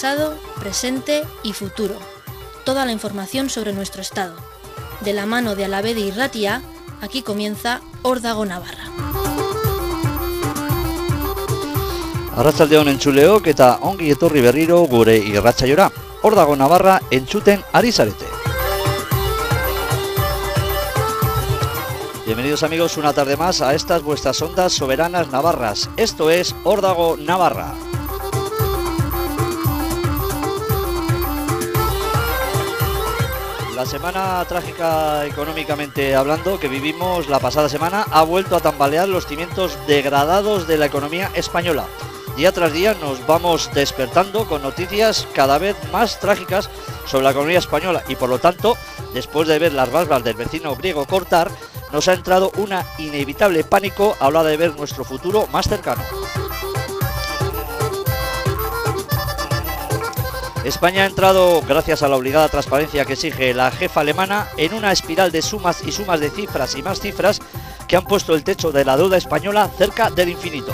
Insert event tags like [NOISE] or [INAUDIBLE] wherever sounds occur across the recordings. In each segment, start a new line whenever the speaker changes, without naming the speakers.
Pasado, presente y futuro. Toda la información sobre nuestro estado. De la mano de Alavede y Ratia, aquí comienza Órdago Navarra.
Arratzaldeon entzuleok eta ongi etorri berriro gure irratsaiora. Hor dago Navarra. Bienvenidos amigos una tarde más a estas vuestras ondas soberanas navarras. Esto es Órdago Navarra. La semana trágica económicamente hablando que vivimos la pasada semana ha vuelto a tambalear los cimientos degradados de la economía española. Día tras día nos vamos despertando con noticias cada vez más trágicas sobre la economía española y por lo tanto, después de ver las barbas del vecino griego cortar, nos ha entrado una inevitable pánico a la hora de ver nuestro futuro más cercano. España ha entrado, gracias a la obligada transparencia que exige la jefa alemana, en una espiral de sumas y sumas de cifras y más cifras que han puesto el techo de la deuda española cerca del infinito.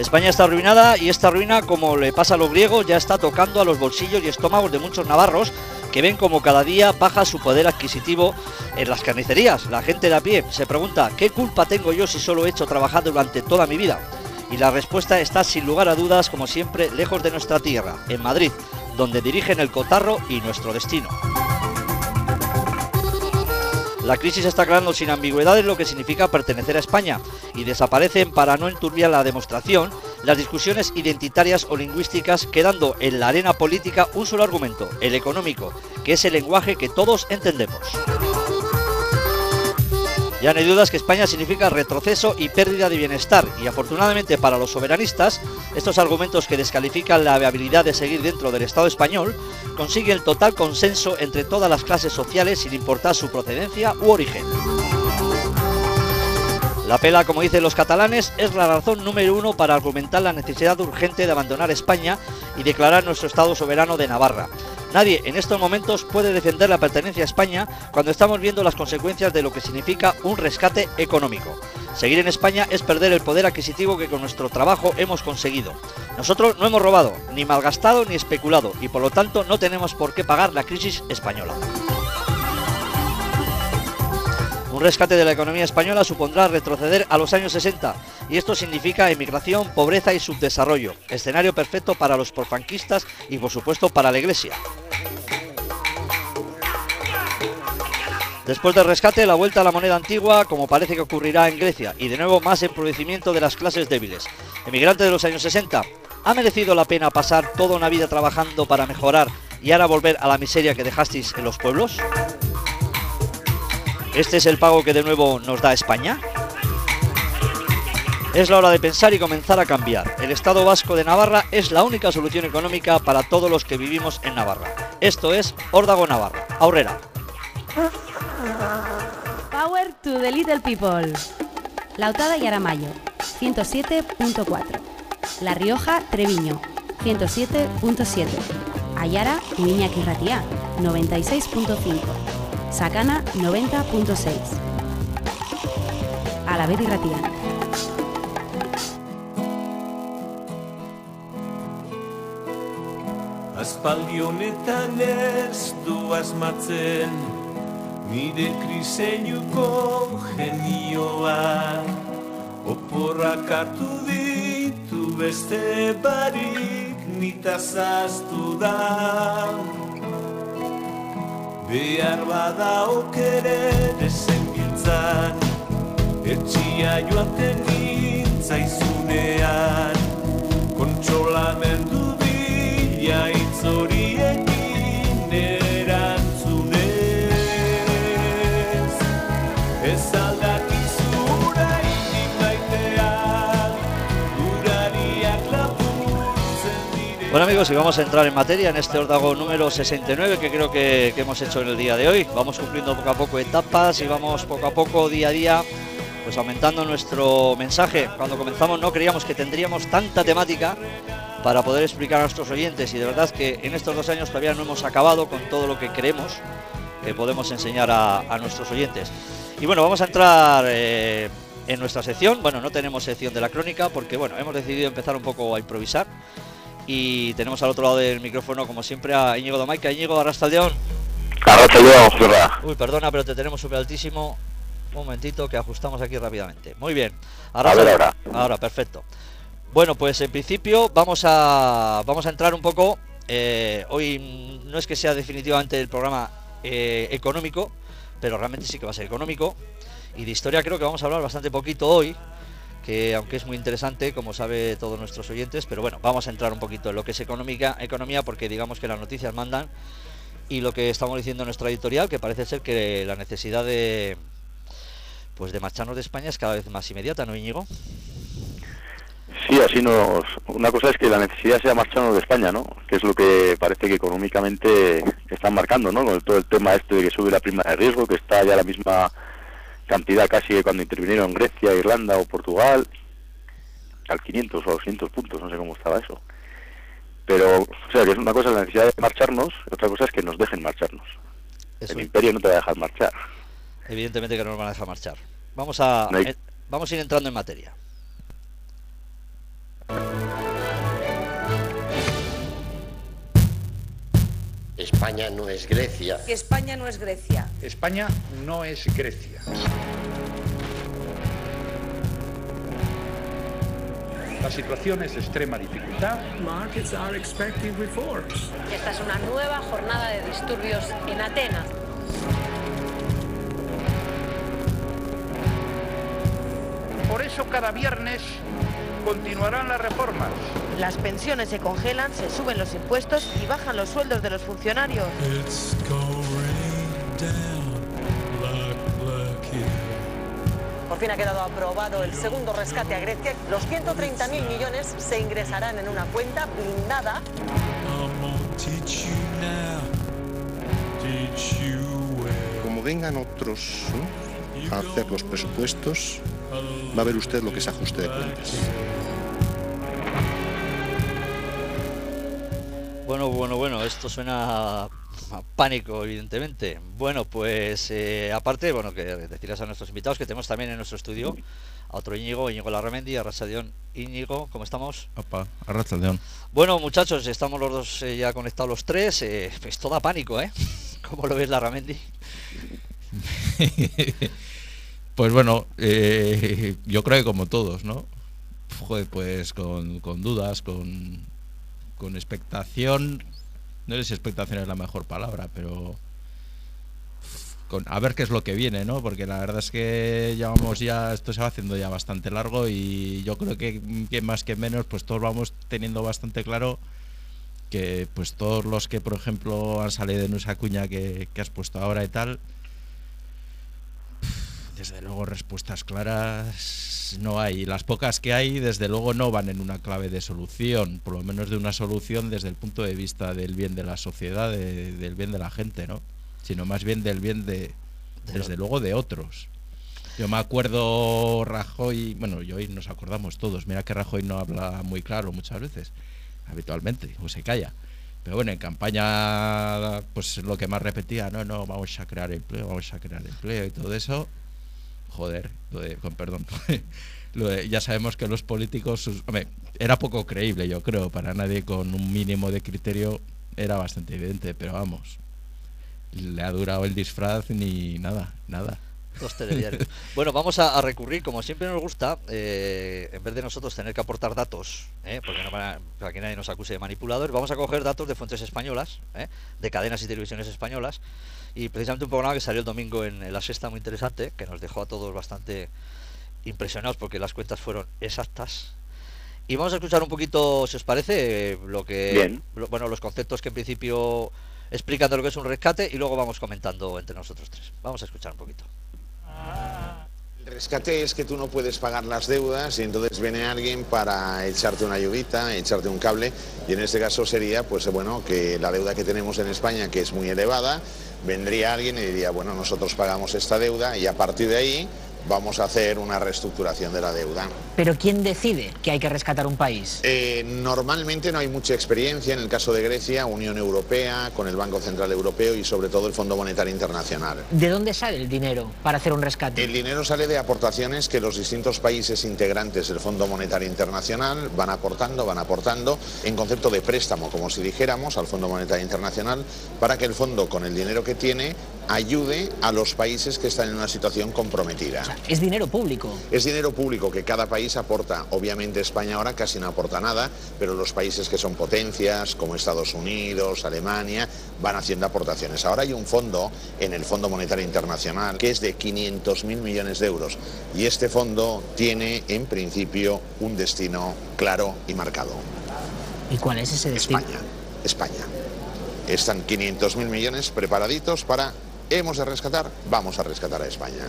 España está arruinada y esta ruina, como le pasa a los griegos, ya está tocando a los bolsillos y estómagos de muchos navarros que ven como cada día baja su poder adquisitivo en las carnicerías. La gente de a pie se pregunta, ¿qué culpa tengo yo si solo he hecho trabajar durante toda mi vida? Y la respuesta está sin lugar a dudas, como siempre, lejos de nuestra tierra, en Madrid, donde dirigen el cotarro y nuestro destino. La crisis está aclarando sin ambigüedades lo que significa pertenecer a España y desaparecen para no enturbiar la demostración las discusiones identitarias o lingüísticas quedando en la arena política un solo argumento, el económico, que es el lenguaje que todos entendemos. Ya no hay dudas que España significa retroceso y pérdida de bienestar y afortunadamente para los soberanistas, estos argumentos que descalifican la viabilidad de seguir dentro del Estado español consiguen el total consenso entre todas las clases sociales sin importar su procedencia u origen. La pela, como dicen los catalanes, es la razón número uno para argumentar la necesidad urgente de abandonar España y declarar nuestro Estado soberano de Navarra. Nadie en estos momentos puede defender la pertenencia a España cuando estamos viendo las consecuencias de lo que significa un rescate económico. Seguir en España es perder el poder adquisitivo que con nuestro trabajo hemos conseguido. Nosotros no hemos robado, ni malgastado, ni especulado, y por lo tanto no tenemos por qué pagar la crisis española. Un rescate de la economía española supondrá retroceder a los años 60 y esto significa emigración, pobreza y subdesarrollo, escenario perfecto para los porfanquistas y por supuesto para la Iglesia. Después del rescate, la vuelta a la moneda antigua, como parece que ocurrirá en Grecia, y de nuevo más empobrecimiento de las clases débiles. Emigrante de los años 60, ¿ha merecido la pena pasar toda una vida trabajando para mejorar y ahora volver a la miseria que dejasteis en los pueblos? ¿Este es el pago que de nuevo nos da España? Es la hora de pensar y comenzar a cambiar. El Estado Vasco de Navarra es la única solución económica para todos los que vivimos en Navarra. Esto es Órdago Navarra. Aurrera.
Power to the little people. Lautada y Aramayo, 107.4. La Rioja, Treviño, 107.7. Ayara y Iñaki Ratía, 96.5. Sacana 90.6. A la vez y Ratía.
Aspaldi honetan ez du asmatzen Nire kriseinuko genioa Oporrak hartu ditu beste barik Nita zaztu da Behar bada okere desenbiltzan Etxia joaten nintzaizunean Kontsolamendu bila itzoriekin
Bueno amigos, y vamos a entrar en materia en este órdago número 69 que creo que, hemos hecho en el día de hoy. Vamos cumpliendo poco a poco etapas y vamos poco a poco, día a día, pues aumentando nuestro mensaje. Cuando comenzamos no creíamos que tendríamos tanta temática para poder explicar a nuestros oyentes y de verdad que en estos dos años todavía no hemos acabado con todo lo que creemos que podemos enseñar a, a nuestros oyentes. Y bueno, vamos a entrar eh, en nuestra sección. Bueno, no tenemos sección de la crónica porque, bueno, hemos decidido empezar un poco a improvisar. Y tenemos al otro lado del micrófono, como siempre, a Íñigo Domaica. Íñigo Arrastaldeón.
Ra.
Uy, perdona, pero te tenemos súper altísimo. Un momentito que ajustamos aquí rápidamente. Muy bien.
A ver ahora.
Ahora, perfecto. Bueno, pues en principio vamos a vamos a entrar un poco. eh, hoy no es que sea definitivamente el programa eh, económico, pero realmente sí que va a ser económico. Y de historia creo que vamos a hablar bastante poquito hoy, que aunque es muy interesante, como sabe todos nuestros oyentes, pero bueno, vamos a entrar un poquito en lo que es económica, economía, porque digamos que las noticias mandan y lo que estamos diciendo en nuestra editorial, que parece ser que la necesidad de pues de marcharnos de España es cada vez más inmediata, ¿no, Íñigo?
Sí, así nos... Una cosa es que la necesidad sea marcharnos de España, ¿no? Que es lo que parece que económicamente están marcando, ¿no? Con todo el tema este de que sube la prima de riesgo, que está ya la misma cantidad casi cuando intervinieron Grecia, Irlanda o Portugal, al 500 o a 200 puntos, no sé cómo estaba eso. Pero, o sea, que es una cosa la necesidad de marcharnos, otra cosa es que nos dejen marcharnos.
Eso,
El imperio no te va a dejar marchar.
evidentemente que no nos van a dejar marchar. Vamos a
No hay-
eh, vamos a ir entrando en materia.
España no es Grecia.
que España no es Grecia.
España no es Grecia. La situación es de extrema dificultad.
Markets are expecting reforms.
Esta es una nueva jornada de disturbios en Atenas.
Por eso cada viernes continuarán las reformas.
Las pensiones se congelan, se suben los impuestos y bajan los sueldos de los funcionarios.
It's going down like, like it.
Por fin ha quedado aprobado el segundo rescate a Grecia. Los 130.000 millones se ingresarán en una cuenta blindada.
I'm gonna teach you now. Teach you well.
Como vengan otros ¿no? a hacer los presupuestos, va a ver usted lo que es ajuste de cuentas.
Bueno, bueno, bueno, esto suena a pánico, evidentemente. Bueno, pues eh, aparte, bueno, que decirles a nuestros invitados que tenemos también en nuestro estudio a otro Íñigo, Íñigo Larramendi, a Rasadión Íñigo, ¿cómo estamos?
Opa, Arrachaldeón.
Bueno, muchachos, estamos los dos eh, ya conectados los tres, eh, pues todo a pánico, ¿eh? [LAUGHS] ¿Cómo lo ves, Larramendi? [LAUGHS]
pues bueno, eh, yo creo que como todos, ¿no? Joder, pues con, con dudas, con, con expectación. No sé si expectación es la mejor palabra, pero a ver qué es lo que viene, ¿no? Porque la verdad es que llevamos ya, esto se va haciendo ya bastante largo y yo creo que, que más que menos, pues todos vamos teniendo bastante claro que pues todos los que por ejemplo han salido en esa cuña que, que has puesto ahora y tal, desde luego respuestas claras no hay. Las pocas que hay, desde luego, no van en una clave de solución, por lo menos de una solución desde el punto de vista del bien de la sociedad, de- del bien de la gente, ¿no? Sino más bien del bien de,
De
desde luego, de otros. Yo me acuerdo Rajoy, bueno, y hoy nos acordamos todos, mira que Rajoy no habla muy claro muchas veces, habitualmente, o se calla. Pero bueno, en campaña, pues lo que más repetía, no, no, vamos a crear empleo, vamos a crear empleo y todo eso. Joder, lo de, con perdón. [LAUGHS] lo de- ya sabemos que los políticos, sus- hombre, era poco creíble, yo creo, para nadie con un mínimo de criterio era bastante evidente, pero vamos, le ha durado el disfraz ni nada, nada. [LAUGHS]
Bueno, vamos a, a recurrir, como siempre nos gusta, eh, en vez de nosotros tener que aportar datos, ¿eh? porque no para, para que nadie nos acuse de manipuladores, vamos a coger datos de fuentes españolas, ¿eh? de cadenas y televisiones españolas, y precisamente un programa que salió el domingo en, en La Sexta muy interesante, que nos dejó a todos bastante impresionados porque las cuentas fueron exactas. Y vamos a escuchar un poquito, si os parece, eh, lo que,
Bien.
lo- bueno, los conceptos que en principio explican de lo que es un rescate y luego vamos comentando entre nosotros tres. Vamos a escuchar un poquito.
El rescate es que tú no puedes pagar las deudas y entonces viene alguien para echarte una ayudita, echarte un cable y en este caso sería pues bueno que la deuda que tenemos en España que es muy elevada, vendría alguien y diría bueno nosotros pagamos esta deuda y a partir de ahí vamos a hacer una reestructuración de la deuda.
Pero ¿quién decide que hay que rescatar un país?
Eh, normalmente no hay mucha experiencia en el caso de Grecia, Unión Europea, con el Banco Central Europeo y sobre todo el Fondo Monetario Internacional.
¿De dónde sale el dinero para hacer un rescate?
El dinero sale de aportaciones que los distintos países integrantes del Fondo Monetario Internacional van aportando, van aportando en concepto de préstamo, como si dijéramos, al Fondo Monetario Internacional, para que el fondo, con el dinero que tiene, ayude a los países que están en una situación comprometida.
Es dinero público.
Es dinero público que cada país aporta. Obviamente España ahora casi no aporta nada, pero los países que son potencias, como Estados Unidos, Alemania, van haciendo aportaciones. Ahora hay un fondo en el Fondo Monetario Internacional que es de 500.000 millones de euros y este fondo tiene en principio un destino claro y marcado.
¿Y cuál es ese destino?
España. España. Están 500.000 millones preparaditos para hemos de rescatar, vamos a rescatar a España.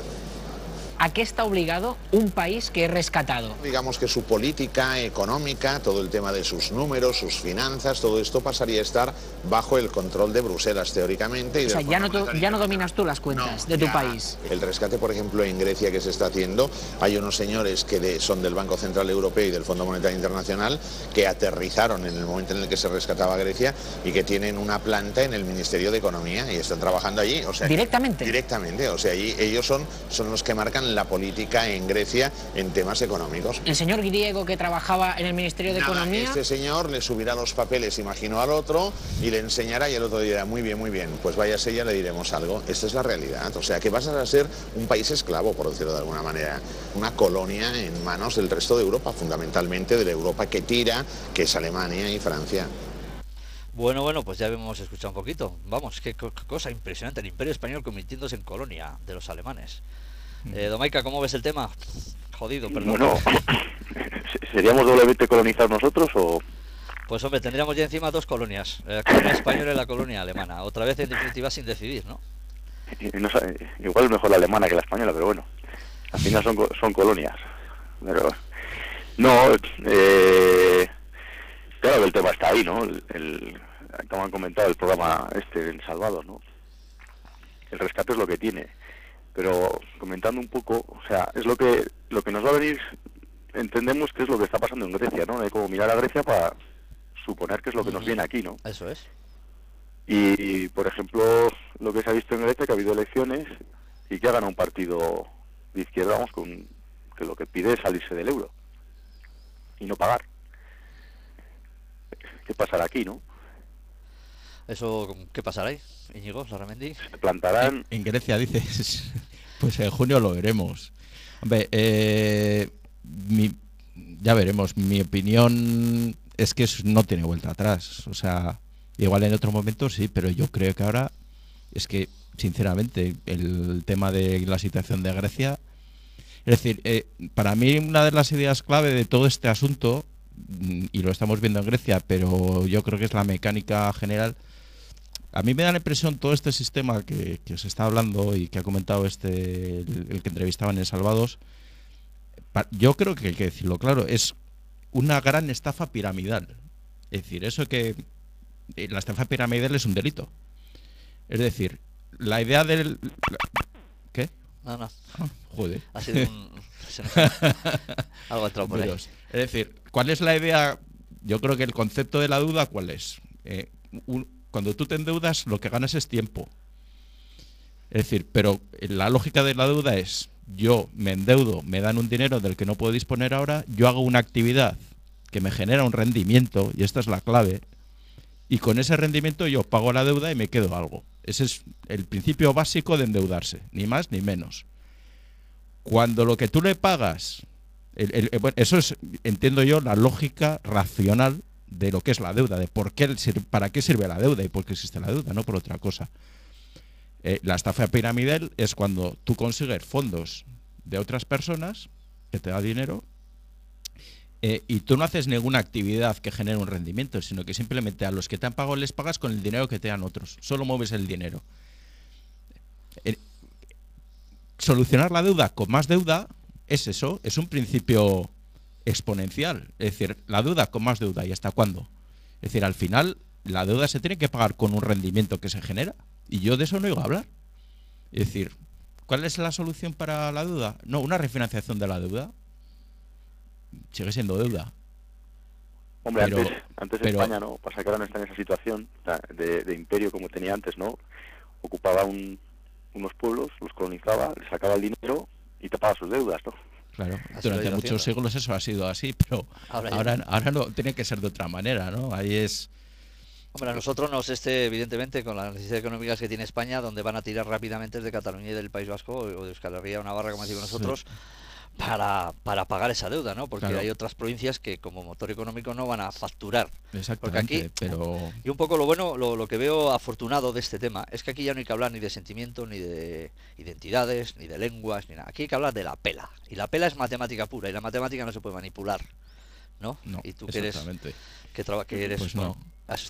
¿A qué está obligado un país que es rescatado?
Digamos que su política económica, todo el tema de sus números, sus finanzas, todo esto pasaría a estar bajo el control de Bruselas teóricamente. Y
O sea, ya no, tú- ya no dominas tú las cuentas de tu
ya.
país.
El rescate, por ejemplo, en Grecia que se está haciendo, hay unos señores que de- son del Banco Central Europeo y del Fondo Monetario Internacional que aterrizaron en el momento en el que se rescataba Grecia y que tienen una planta en el Ministerio de Economía y están trabajando allí. O sea,
¿Directamente?
Directamente, o sea, allí ellos son, son los que marcan la política en Grecia en temas económicos.
El señor griego que trabajaba en el Ministerio de
Nada,
Economía...
Este señor le subirá los papeles, imagino, al otro y le enseñará y el otro dirá, muy bien, muy bien, pues váyase ya le diremos algo. Esta es la realidad. O sea, que vas a ser un país esclavo, por decirlo de alguna manera. Una colonia en manos del resto de Europa, fundamentalmente de la Europa que tira, que es Alemania y Francia.
Bueno, bueno, pues ya hemos escuchado un poquito. Vamos, qué cosa impresionante. El Imperio Español convirtiéndose en colonia de los alemanes. Eh, Domaica, ¿cómo ves el tema? Jodido, perdón.
Bueno, [COUGHS] ¿seríamos doblemente colonizados nosotros o...?
Pues hombre, tendríamos ya encima dos colonias. La colonia española y la colonia alemana. Otra vez en definitiva sin decidir, ¿no?
no igual es mejor la alemana que la española, pero bueno, al final son, son colonias. Pero, no, eh, claro que el tema está ahí, ¿no? El, el- como han comentado, el programa este en Salvados, ¿no? El rescate es lo que tiene. Pero comentando un poco, o sea, es lo que lo que nos va a venir, entendemos que es lo que está pasando en Grecia, ¿no? Hay como mirar a Grecia para suponer que es lo que nos viene aquí, ¿no?
Eso es.
Y, por ejemplo, lo que se ha visto en Grecia, que ha habido elecciones y que ha ganado un partido de izquierda, vamos, con, que lo que pide es salirse del euro y no pagar. ¿Qué pasará aquí, no?
Eso, ¿qué pasará ahí? Íñigo, Larramendi.
Se plantarán...
En Grecia dices, [LAUGHS] pues en junio lo veremos. Hombre, eh, mi- ya veremos. Mi opinión es que no tiene vuelta atrás. O sea, igual en otro momento sí, pero yo creo que ahora es que, sinceramente, el tema de la situación de Grecia. Es decir, eh, para mí una de las ideas clave de todo este asunto, y lo estamos viendo en Grecia, pero yo creo que es la mecánica general, a mí me da la impresión todo este sistema que, que se está hablando y que ha comentado este el, el que entrevistaban en Salvados, pa- yo creo que hay que decirlo claro, es una gran estafa piramidal. Es decir, eso que eh, la estafa piramidal es un delito. Es decir, la idea del... ¿Qué?
No, no.
Ah, joder.
Ha sido un... [LAUGHS] Algo entrado por ahí.
Es decir, ¿cuál es la idea? Yo creo que el concepto de la duda, ¿cuál es? Eh, un- cuando tú te endeudas, lo que ganas es tiempo. Es decir, pero la lógica de la deuda es, yo me endeudo, me dan un dinero del que no puedo disponer ahora, yo hago una actividad que me genera un rendimiento, y esta es la clave, y con ese rendimiento yo pago la deuda y me quedo algo. Ese es el principio básico de endeudarse, ni más ni menos. Cuando lo que tú le pagas, el- eh, bueno, eso es, entiendo yo, la lógica racional de lo que es la deuda, de por qué, para qué sirve la deuda y por qué existe la deuda, no por otra cosa. Eh, la estafa piramidal es cuando tú consigues fondos de otras personas que te da dinero eh, y tú no haces ninguna actividad que genere un rendimiento, sino que simplemente a los que te han pagado les pagas con el dinero que te dan otros. Solo mueves el dinero. Eh, solucionar la deuda con más deuda es eso, es un principio exponencial. Es decir, la deuda con más deuda. ¿Y hasta cuándo? Es decir, al final la deuda se tiene que pagar con un rendimiento que se genera. Y yo de eso no oigo hablar. Es decir, ¿Cuál es la solución para la deuda? No, una refinanciación de la deuda. Sigue siendo deuda.
Hombre,
Pero-
antes, antes
pero-
España, ¿no? Pasa que ahora no está en esa situación de, de imperio como tenía antes, ¿no? Ocupaba un- unos pueblos, los colonizaba, les sacaba el dinero y tapaba sus deudas, ¿no?
Claro, durante muchos
haciendo.
siglos eso ha sido así, pero
Ahora
ahora,
no.
ahora no tiene que ser de otra manera, ¿no? Ahí es
Hombre, a nosotros nos esté, evidentemente, con las necesidades económicas que tiene España, donde van a tirar rápidamente de Cataluña y del País Vasco, o de Euskal Herria o Navarra, como decimos
Sí.
nosotros, para, para pagar esa deuda, ¿no? Porque
Claro.
hay otras provincias que como motor económico no van a facturar. Porque
exactamente,
aquí,
pero
y un poco lo bueno, lo, lo que veo afortunado de este tema, es que aquí ya no hay que hablar ni de sentimientos, ni de identidades, ni de lenguas, ni nada. Aquí hay que hablar de la pela. Y la pela es matemática pura, y la matemática no se puede manipular, ¿no?
no,
y tú que eres,
exactamente.
que, traba- que eres
Pues no.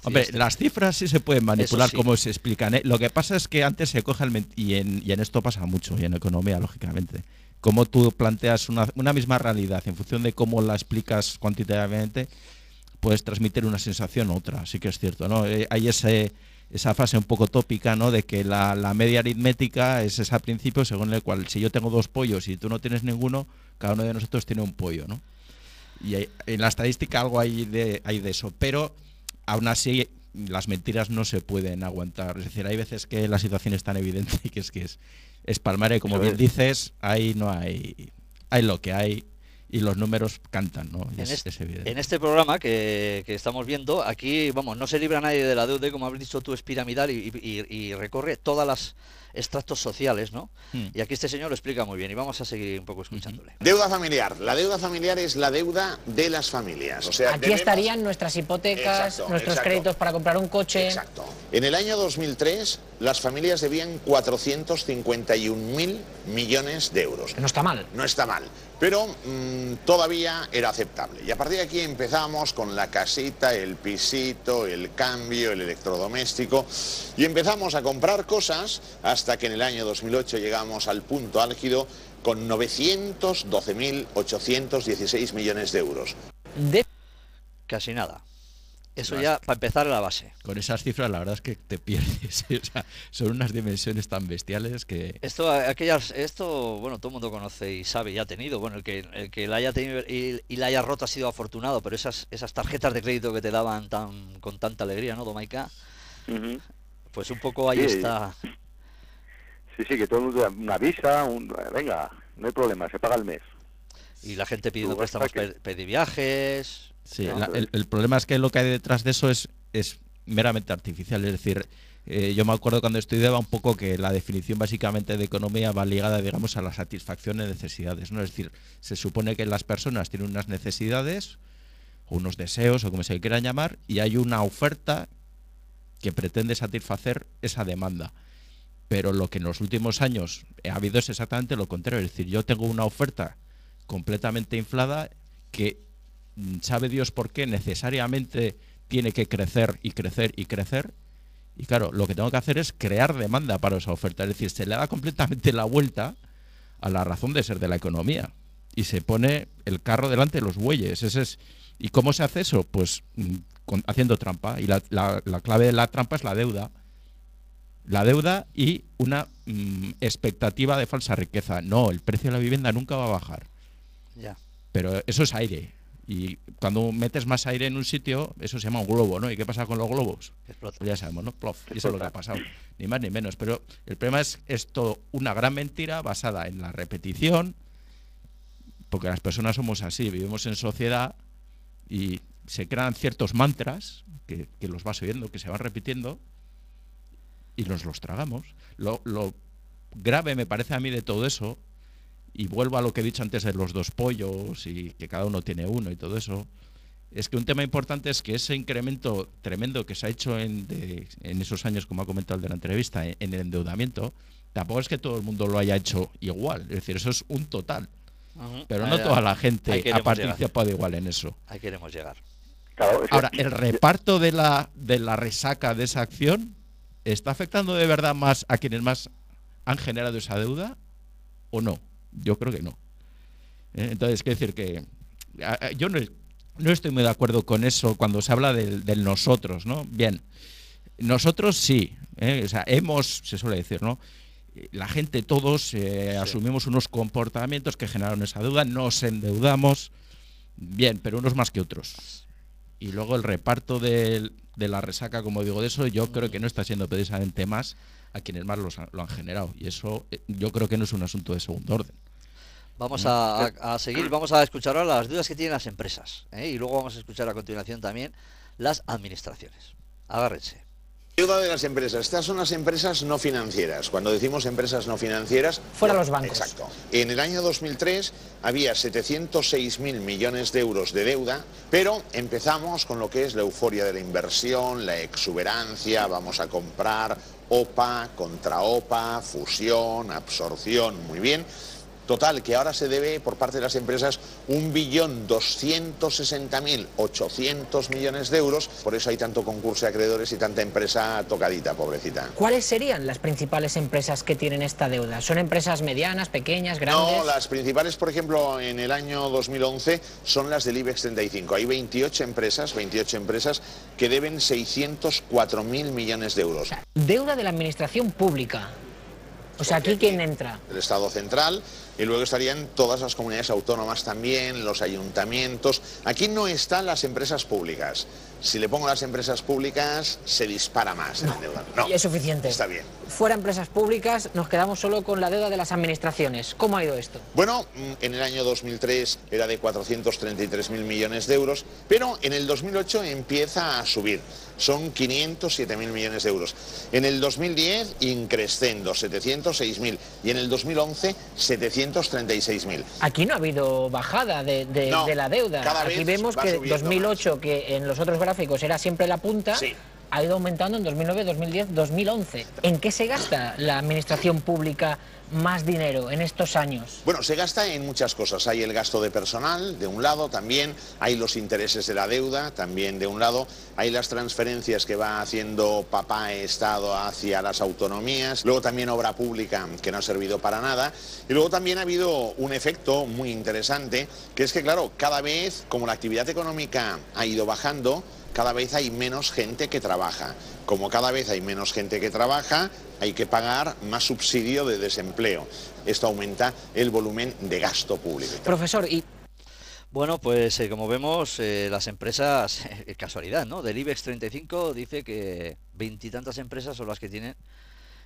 Hombre, las cifras sí se pueden manipular
sí.
como se explican. ¿eh? Lo que pasa es que antes se coge el y en, y en esto pasa mucho y en economía lógicamente. Cómo tú planteas una, una misma realidad en función de cómo la explicas cuantitativamente, puedes transmitir una sensación u otra. Sí que es cierto, ¿no? Eh, hay ese esa frase un poco tópica, ¿no? De que la, la media aritmética es ese principio según el cual si yo tengo dos pollos y tú no tienes ninguno, cada uno de nosotros tiene un pollo, ¿no? Y hay- en la estadística algo hay de, hay de eso, pero aún así las mentiras no se pueden aguantar. Es decir, hay veces que la situación es tan evidente [LAUGHS] que es que es, es palmar y como bien
es.
dices, ahí no hay, hay lo que hay y los números cantan, ¿no?
En
es,
este,
es evidente.
en este programa que, que estamos viendo, aquí, vamos, no se libra nadie de la deuda, como has dicho tú, es piramidal y, y- y recorre todas las estratos sociales, ¿no?
Hmm.
Y aquí este señor lo explica muy bien y vamos a seguir un poco escuchándole.
Deuda familiar. La deuda familiar es la deuda de las familias. O sea,
Aquí
debemos-
estarían nuestras hipotecas,
Exacto,
nuestros
exacto.
créditos para comprar un coche.
Exacto. En el año 2003, las familias debían 451.000 millones de euros.
No está mal.
No está mal, pero mm, todavía era aceptable. Y a partir de aquí empezamos con la casita, el pisito, el cambio, el electrodoméstico y empezamos a comprar cosas hasta que en el año 2008 llegamos al punto álgido con 912.816 millones de euros.
De
Casi nada. Eso ya, para empezar, la base.
Con esas cifras la verdad es que te pierdes. [LAUGHS] o sea, son unas dimensiones tan bestiales que...
Esto, aquellas, esto, bueno, todo el mundo conoce y sabe y ha tenido. Bueno, el que, el que la haya tenido y, y la haya roto ha sido afortunado, pero esas, esas tarjetas de crédito que te daban tan, con tanta alegría, ¿no, Domaica? Pues un poco ahí
Sí.
está.
Sí, sí, que todo el mundo una visa, un, venga, no hay problema, se paga el mes.
Y la gente pidiendo préstamos
que-
pediviajes.
Sí,
¿no?
la- el, el problema es que lo que hay detrás de eso es, es meramente artificial. Es decir, eh, yo me acuerdo cuando estudiaba un poco que la definición básicamente de economía va ligada, digamos, a la satisfacción de necesidades. ¿no? Es decir, se supone que las personas tienen unas necesidades, o unos deseos, o como se quieran llamar, y hay una oferta que pretende satisfacer esa demanda. Pero lo que en los últimos años ha habido es exactamente lo contrario. Es decir, yo tengo una oferta completamente inflada que mm, sabe Dios por qué necesariamente tiene que crecer y crecer y crecer. Y claro, lo que tengo que hacer es crear demanda para esa oferta. Es decir, se le da completamente la vuelta a la razón de ser de la economía. Y se pone el carro delante de los bueyes. Ese es, ¿Y cómo se hace eso? Pues mm, con- haciendo trampa. Y la, la- la clave de la trampa es la deuda. La deuda y una mm, expectativa de falsa riqueza. No, el precio de la vivienda nunca va a bajar.
Ya.
Pero eso es aire. Y cuando metes más aire en un sitio, eso se llama un globo, ¿no? ¿Y qué pasa con los globos?
Explota.
Pues ya sabemos, ¿no? Plof. Y eso es lo que ha pasado. Ni más ni menos. Pero el problema es esto, una gran mentira basada en la repetición, porque las personas somos así, vivimos en sociedad y se crean ciertos mantras que, que los vas oyendo, que se van repitiendo y nos los tragamos. Lo, lo grave me parece a mí de todo eso, y vuelvo a lo que he dicho antes de los dos pollos y que cada uno tiene uno y todo eso, es que un tema importante es que ese incremento tremendo que se ha hecho en, de- en esos años, como ha comentado el de la entrevista, en, en el endeudamiento, tampoco es que todo el mundo lo haya hecho igual. Es decir, eso es un total. Pero no toda la gente ha participado igual en eso.
Ahí queremos llegar.
Claro, es que-
Ahora, el reparto de la, de la resaca de esa acción está afectando de verdad más a quienes más han generado esa deuda o no. Yo creo que no. ¿Eh? Entonces, quiero decir que yo no, no estoy muy de acuerdo con eso cuando se habla del, del nosotros, ¿no? Bien, nosotros sí, ¿eh? o sea, hemos, se suele decir, ¿no? la gente, todos eh, asumimos unos comportamientos que generaron esa deuda, nos endeudamos, bien, pero unos más que otros. Y luego el reparto de, de la resaca, como digo, de eso, yo creo que no está siendo precisamente más a quienes más los han- lo han generado. Y eso eh, yo creo que no es un asunto de segundo orden.
Vamos a, a- a seguir, vamos a escuchar ahora las dudas que tienen las empresas. ¿eh? Y luego vamos a escuchar a continuación también las administraciones. Agárrense.
Deuda de las empresas. Estas son las empresas no financieras. Cuando decimos empresas no financieras...
Fuera los bancos.
Exacto. En el año 2003 había 706.000 millones de euros de deuda, pero empezamos con lo que es la euforia de la inversión, la exuberancia, vamos a comprar OPA, contra OPA, fusión, absorción, muy bien. Total, que ahora se debe por parte de las empresas 1.260.800 millones de euros. Por eso hay tanto concurso de acreedores y tanta empresa tocadita, pobrecita.
¿Cuáles serían las principales empresas que tienen esta deuda? ¿Son empresas medianas, pequeñas, grandes?
No, las principales, por ejemplo, en el año 2011 son las del IBEX 35. Hay 28 empresas, 28 empresas que deben 604.000 millones de euros.
Deuda de la administración pública. O sea, aquí quién entra.
El Estado central y luego estarían todas las comunidades autónomas también, los ayuntamientos. Aquí no están las empresas públicas. Si le pongo las empresas públicas, se dispara más el endeudamiento. No,
Y es suficiente.
está bien.
Fuera empresas públicas, nos quedamos solo con la deuda de las administraciones. ¿Cómo ha ido esto?
Bueno, mm, en el año 2003 era de 433.000 millones de euros, pero en el 2008 empieza a subir. Son 507.000 millones de euros. En el 2010 increscendo, 706.000. Y en el 2011, 736.000.
Aquí no ha habido bajada de, de-
No,
de la deuda.
cada
Aquí
vez
vemos que
subiendo
2008, que en los otros gráficos era siempre la punta, ha ido aumentando en 2009, 2010, 2011. ¿En qué se gasta la administración pública más dinero en estos años?
Bueno, se gasta en muchas cosas. Hay el gasto de personal, de un lado, también hay los intereses de la deuda, también de un lado, hay las transferencias que va haciendo papá Estado hacia las autonomías, luego también obra pública que no ha servido para nada, y luego también ha habido un efecto muy interesante, que es que, claro, cada vez, como la actividad económica ha ido bajando, cada vez hay menos gente que trabaja. Como cada vez hay menos gente que trabaja, hay que pagar más subsidio de desempleo. Esto aumenta el volumen de gasto público.
Profesor, y
Bueno, pues eh, como vemos, eh, las empresas, [LAUGHS] casualidad, ¿no? Del IBEX 35 dice que veintitantas empresas son las que tienen,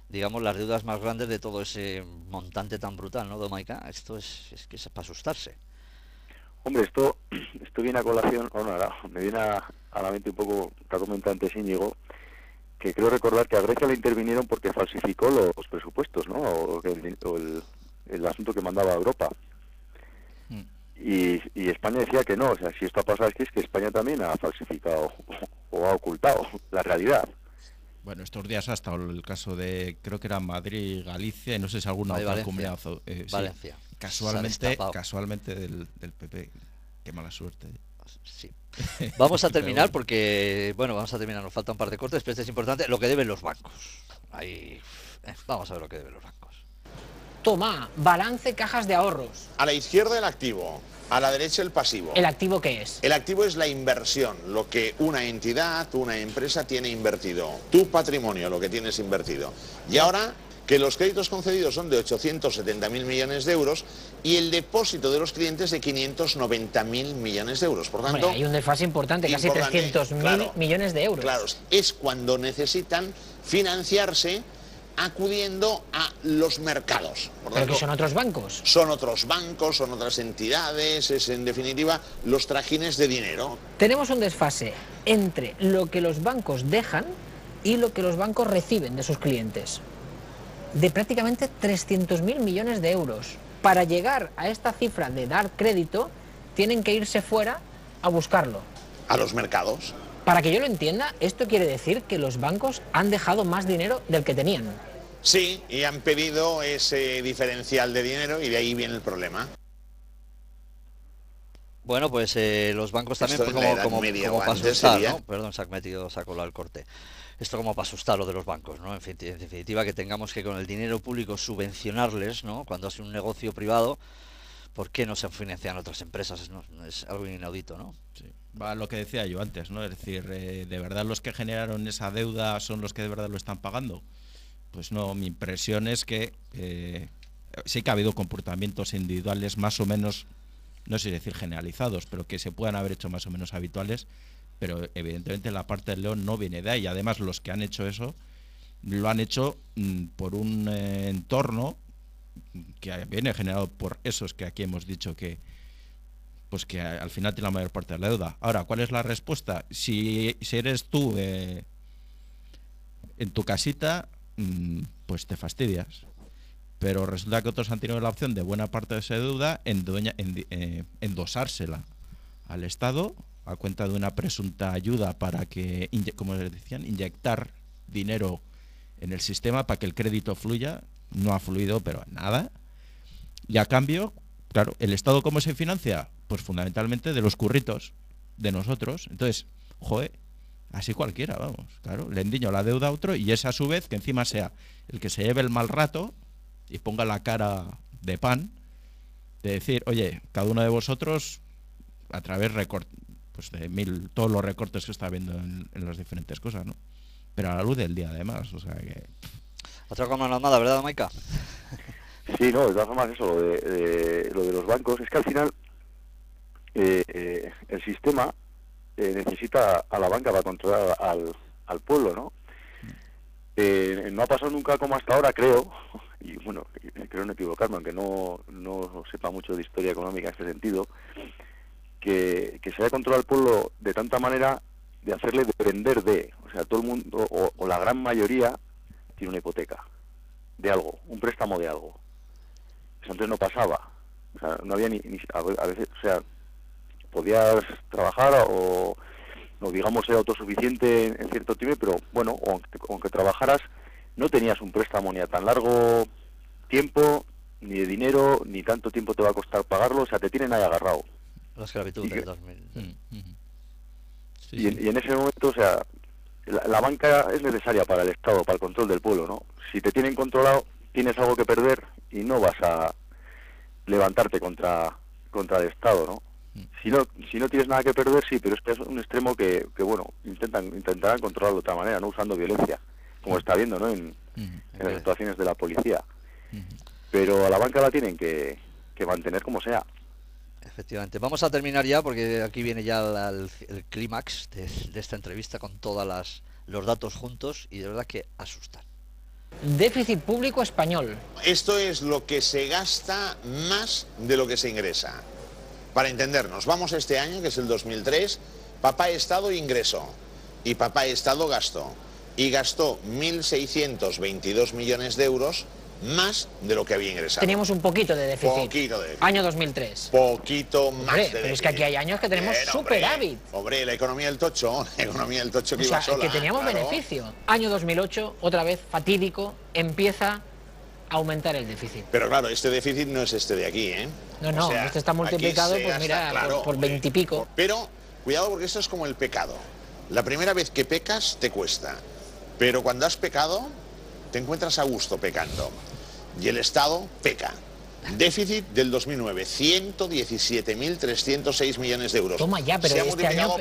digamos, las deudas más grandes de todo ese montante tan brutal, ¿no, Domaica? Esto es, es que es para asustarse.
Hombre, esto, [CLEARS THROAT] esto viene a colación, bueno, ahora me viene a, a la mente un poco, que ha comentado antes Íñigo, que creo recordar que a Grecia le intervinieron porque falsificó los presupuestos, ¿no? O, que el, o el- el asunto que mandaba a Europa. Y, y España decía que no, o sea, si esto ha pasado aquí es que España también ha falsificado [LAUGHS] o ha ocultado [LAUGHS] la realidad.
Bueno, estos días ha estado el caso de, creo que era Madrid, Galicia, y no sé si alguna otra
Valencia.
comunidad. eh, sí,
Valencia. Ha
Casualmente, casualmente del, del PP. Qué mala suerte.
Sí. [LAUGHS] Vamos a terminar porque, bueno, vamos a terminar, nos falta un par de cortes, pero este es importante, lo que deben los bancos. Ahí, eh, vamos a ver lo que deben los bancos.
toma, balance cajas de ahorros.
A la izquierda el activo, a la derecha el pasivo.
¿El activo qué es?
El activo es la inversión, lo que una entidad, una empresa tiene invertido. Tu patrimonio, lo que tienes invertido. Y ahora que los créditos concedidos son de 870.000 millones de euros y el depósito de los clientes de 590.000 millones de euros. Por tanto,
Hombre, hay un desfase importante, casi
Importante,
300.000
claro.
millones de euros.
Claro, es cuando necesitan financiarse acudiendo a los mercados. Por
Pero que
tanto,
son otros bancos.
son otros bancos, son otras entidades, es en definitiva los trajines de dinero.
Tenemos un desfase entre lo que los bancos dejan y lo que los bancos reciben de sus clientes. De prácticamente 300.000 millones de euros. Para llegar a esta cifra de dar crédito, tienen que irse fuera a buscarlo.
A los mercados.
Para que yo lo entienda, esto quiere decir que los bancos han dejado más dinero del que tenían.
Sí, y han pedido ese diferencial de dinero y de ahí viene el problema.
Bueno, pues eh, los bancos también, pues, como, como, como ¿no? Perdón, se ha metido, se ha colado el corte. Esto como para asustar lo de los bancos, ¿no? En, fin, en definitiva, que tengamos que con el dinero público subvencionarles, ¿no? Cuando es un negocio privado, ¿por qué no se financian otras empresas? Es, algo inaudito, ¿no?
Va a lo que decía yo antes, ¿no? Es decir, eh, ¿de verdad los que generaron esa deuda son los que de verdad lo están pagando? pues no, mi impresión es que eh, sí que ha habido comportamientos individuales más o menos, no sé decir generalizados, pero que se puedan haber hecho más o menos habituales, pero evidentemente la parte del León no viene de ahí. Además, los que han hecho eso lo han hecho mm, por un eh, entorno que viene generado por esos que aquí hemos dicho que pues que al final tiene la mayor parte de la deuda. Ahora, ¿cuál es la respuesta? Si, si eres tú eh, en tu casita, mm, pues te fastidias. Pero resulta que otros han tenido la opción de buena parte de esa deuda en, eh, endosársela al Estado a cuenta de una presunta ayuda para que, como les decían, inyectar dinero en el sistema para que el crédito fluya. No ha fluido, pero nada. Y a cambio, claro, ¿el Estado cómo se financia? Pues fundamentalmente de los curritos, de nosotros. Entonces, joder, así cualquiera, vamos, claro, le endiño la deuda a otro y es a su vez que encima sea el que se lleve el mal rato y ponga la cara de pan de decir, oye, cada uno de vosotros a través pues de mil, todos los recortes que está viendo en, las diferentes cosas, ¿no? Pero a la luz del día además, o sea que...
Otra cosa nada, ¿verdad, Maika?
Sí, no, de todas formas eso, lo de, lo de los bancos, es que al final eh, eh, el sistema eh, necesita a la banca para controlar al, al pueblo, ¿no? no ha pasado nunca como hasta ahora, creo, y bueno, creo no equivocarme, aunque no, no sepa mucho de historia económica en este sentido, que, se haya controlado al pueblo de tanta manera de hacerle depender de, o sea, todo el mundo, o, la gran mayoría, tiene una hipoteca de algo, un préstamo de algo. Eso antes no pasaba. O sea, no había ni, a, veces, o sea, podías trabajar o, digamos ser autosuficiente en, cierto tiempo, pero bueno, aunque, aunque trabajaras, no tenías un préstamo ni a tan largo tiempo, ni de dinero, ni tanto tiempo te va a costar pagarlo, o sea, te tienen ahí agarrado.
La esclavitud y, 2000.
Mm, y, en, ese momento, o sea, la, banca es necesaria para el Estado, para el control del pueblo, ¿no? Si te tienen controlado, tienes algo que perder y no vas a levantarte contra, contra el Estado, ¿no? Mm. Si no, si no tienes nada que perder, sí, pero es que es un extremo que, que bueno, intentan, intentarán controlarlo de otra manera, no usando violencia, como está viendo, ¿no? En, las situaciones de la policía. Pero a la banca la tienen que, que mantener como sea.
Efectivamente. Vamos a terminar ya porque aquí viene ya el, clímax de, esta entrevista con todos los datos juntos y de verdad que asustan.
Déficit público español.
Esto es lo que se gasta más de lo que se ingresa. Para entendernos, vamos este año, que es el 2003, papá Estado ingresó y papá Estado gastó. Y gastó 1.622 millones de euros más de lo que había ingresado.
Teníamos un poquito de déficit.
Poquito de déficit.
Año 2003.
Poquito más de
pero es que aquí hay años que tenemos superávit.
Hombre, la economía del tocho, [LAUGHS] la economía del tocho que
o
iba
sea, que teníamos beneficio. Año 2008, otra vez fatídico, empieza a aumentar el déficit.
Pero claro, este déficit no es este de aquí, ¿eh?
No, no, este está multiplicado, pues mira, por veintipico.
Pero, cuidado porque esto es como el pecado. La primera vez que pecas te cuesta. Pero cuando has pecado, te encuentras a gusto pecando. Y el Estado peca. Déficit del 2009, 117.306 millones de euros.
Toma ya, pero este año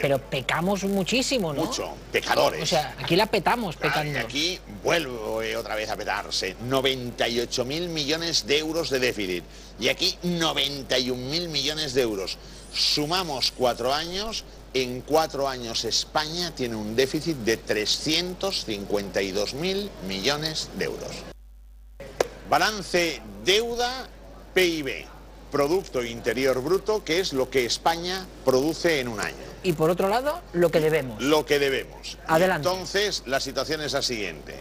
pero, pecamos muchísimo, ¿no?
Mucho, pecadores.
O sea, aquí la petamos pecando.
aquí vuelvo otra vez a petarse. 98.000 millones de euros de déficit. Y aquí 91.000 millones de euros. Sumamos cuatro años en cuatro años España tiene un déficit de 352.000 millones de euros. Balance deuda PIB, Producto Interior Bruto, que es lo que España produce en un año.
Y por otro lado, lo que debemos.
Lo que debemos.
Adelante.
entonces, la situación es la siguiente.